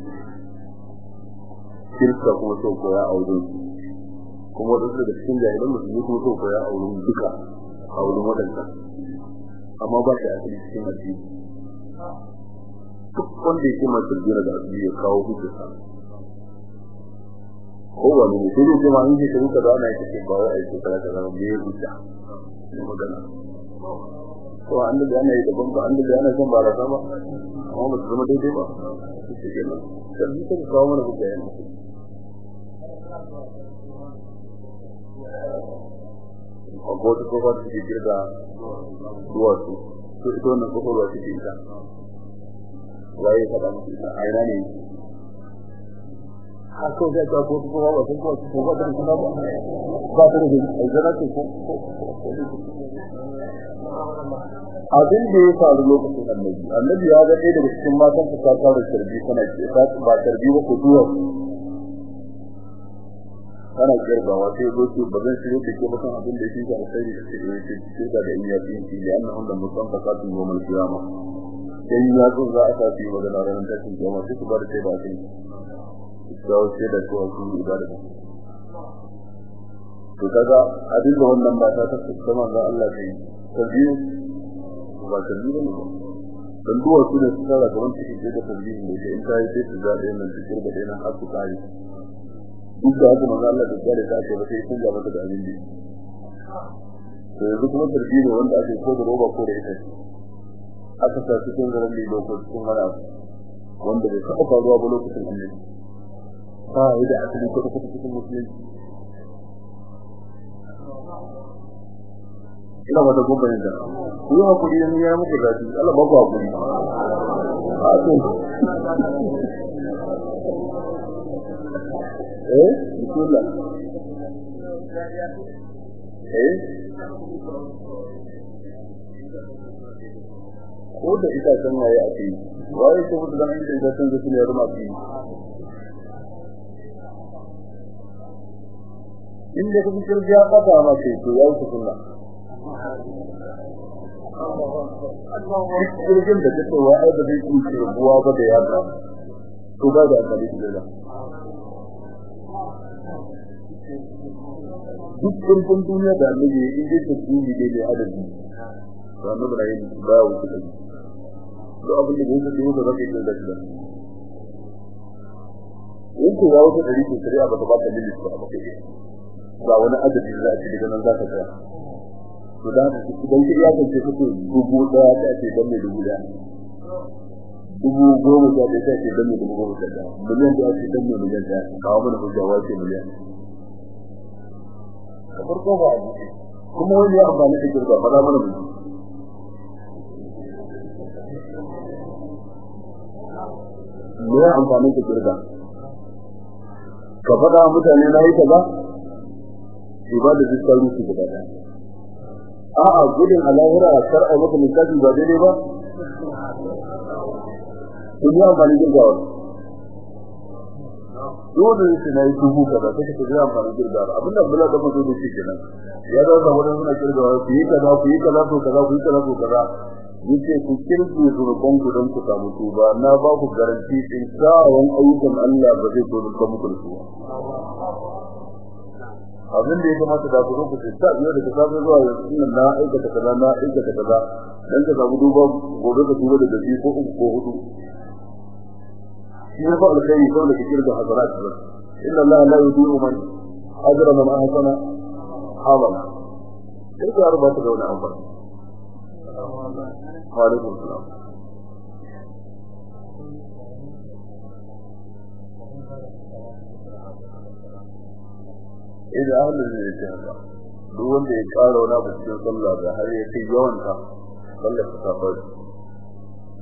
kirka kuma sau koya a wurin kuma wadansu daga cikin jahilan musulmi kuma sau koya a wurin duka a wurin waɗanda amma ba shi a cikin addini. Duk wanda yake mai tarbiyyar da addini ya kawo hujjarsa. Kowane ne sai dai kuma in ji shari'a da ana yake ba wai aiki kala kala ba me hujja? Ne magana. To an da ana yi daban ba an da ana son ba rasa ba amma ba su zama daidai ba. Shi ke nan. Sai ka kawo mana hujja yana akwai wata ƙofa da ke girga duwatsu. Su ita wannan ƙofa ba su waye faɗa musu ita a ina ne a kawai zai ta ko ƙofa ba sun kowa su ƙofa da kuma ba ba da aizana ce ko abin da ya faru lokacin annabi annabi ya ga daga cikin matan ta ta da tarbi tana ce ta ba tarbi ba ko duwatsu kana girbawa sai ce ba zan shirye ke ba kan abin da yake da alkhairi da ke da da in ya fi shi da annahu da mutan ka kafin yawmal qiyama sai ya zo za a ta fi wa da ranar ta cikin jama'a sai ba da ba sai da sai da ko su ibada to kaga abin da wannan ba ta ta kuma ga Allah sai ta biyu ba ta biyu ne dan duwa su ne su tsara gaban cikin da tarbiyyar ne in ta yi sai su ga da nan cikin da nan har su kai duk da haka manzo Allah da kare ta ce ba sai sun ga mata da abin da to yanzu kuma tarbi ne wanda ake ko da roba ko da ita aka sa cikin garin ne lokacin cikin wani wanda bai taɓa faruwa ba lokacin annabi. Ba yi da asali ko kuma cikin musulunci. Ina wata gobarin da ku yi haƙuri yanzu ya muku zafi Allah ba ku haƙuri a to eh? Bismillah. Eh? Ko da ita san waye a kai waye ko mutu dan inda ita san zai ya zama kai inda kuma kirja kafa ma ce to ya wuce sunna. Kirjin da take wa ai da zai kuce buwa ba da yadda to ba da akali da. Duk ƙirjin duniya da annabi in dai ta duni dai da adadi. To annabi da yin ba wuce to abin da yake da shi ko ya wuce ko ba ta ba ba ba ba wani adadi za ci daga nan za to da kake dubu ta ce mai dubu dubu goma ta ce ce mai dubu goma miliyan ce mai miliyan kawo mana hujja wace miliyan. Ka farko ba kuma wani ya amfani da ƙirga fara mana mu me ya amfani da ƙirga? Ka fada mutane na yi kaza ibada duk ta rusu gaba ɗaya a'a gudun alahira shar'a maka misali ba daidai ba. Kun yi amfani da gawa dole ne na yi dubu kaza sai ka ji amfani da gawa abin da Abdullahi da da shi kenan ya da zama wannan suna kirgawa ku yi kaza ku yi kaza ku kaza ku yi kaza ku kaza. Ya ce ku kirki zurban ku don ku samu tuba. Na ba ku garanti in sa'awan ayyukan Allah ba zai so da muku da abin da ya kamata da ku ku ta yau da safe zuwa yanzu na aikata kaza na aikata kaza. Dan ka samu duba gobe ka duba da dabi ko uku ko huɗu. Shi ne fa alkhairi ko da kike da hazarat ba. Inna Allah la yudiru man ajra man ahsana amala sai ka rubuta da wannan amfani. Wa alaikum salam idan ahlul ne ya haka duk wanda ya ƙara wani abu cikin sallah da har ya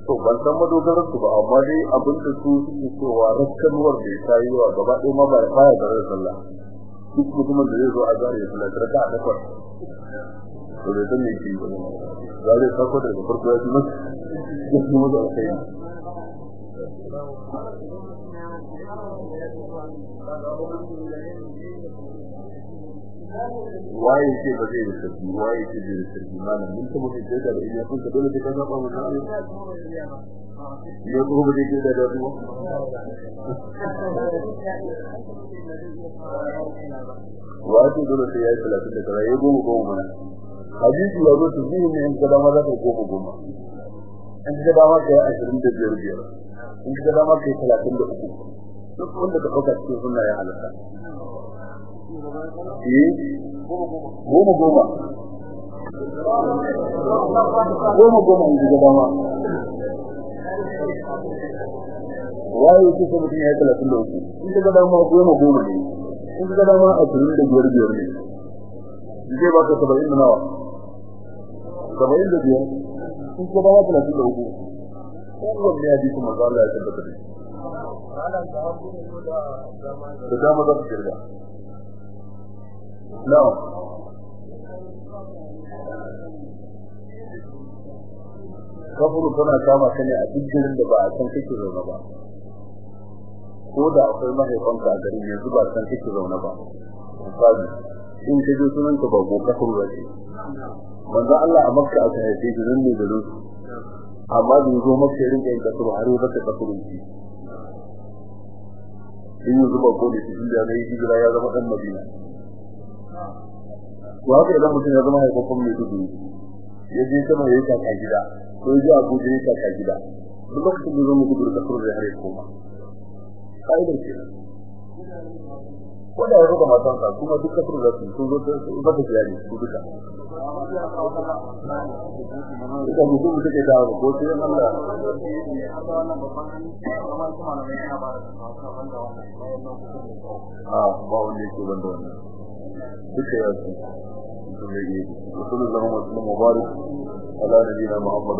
to ban san madogarar su ba amma dai abin da su suke cewa rakkanuwar da ta yi wa gaba ɗaya ma ba ya fara da sallah duk mutumin da zai zo a zare sallah ta raka a takwas to da san me ke yi zare sako daga farko ya masa. Ya fi masa alkhairi waye ce ba zai da sarki? Waye ce zai da sarki? Malam mun ta mutum da da ina kun dole sai ka saba mu nan ne ko ba zai da da ruwa wato dole sai ya yi talatin da kaza ya goma goma hadisi ya zo su zihin ne in ka dama za ka goma goma. In ka dama ka yi ashirin da biyar biyar. In ka dama ka yi talatin da uku. Duk wanda ka ɗauka cikin sunna ya halatta. Goma goma. Goma goma in ji dama. Waye ce sai mutum ya yi talatin da uku? In ka dama goma goma ne. In ka dama ashirin da biyar biyar ne. Zai ba ka saba'in da nawa? saba'in da biyar sun kuma ba talatin da huɗu kowanne ya ji kuma ya tabbata da da dama za su girga na'am. Kafuru tana kama ne a cikin da ba a san kake zaune ba. Ko da akwai mahaifanka a gari yanzu ba san kake zaune ba. Misali in ka ji sunan ka ba ko kafuru ba ce. Manzo Allah a Makka aka haife shi nan ne da rusu amma da zo Makka rinka yin kafuru har ba ta kafuru shi in yanzu ba ko da shi da ya yi hijira ya zama dan Madina. To haka idan mutum ya zama haifafan mai dubu ya je sama ya yi kaka gida ko ya je abuja ya yi kaka gida duk lokacin da zo mu gudu da koma. Ka'idar ke wanda ya rubuta matan sa kuma duka sun da su sun zo ba ta jari su duka. Duka mu kuma take da ko sai Allah ah ba wanda yake banda wannan. Duka ya su sun da yi. Sallallahu alaihi wa sallam mubarak ala nabiyina muhammad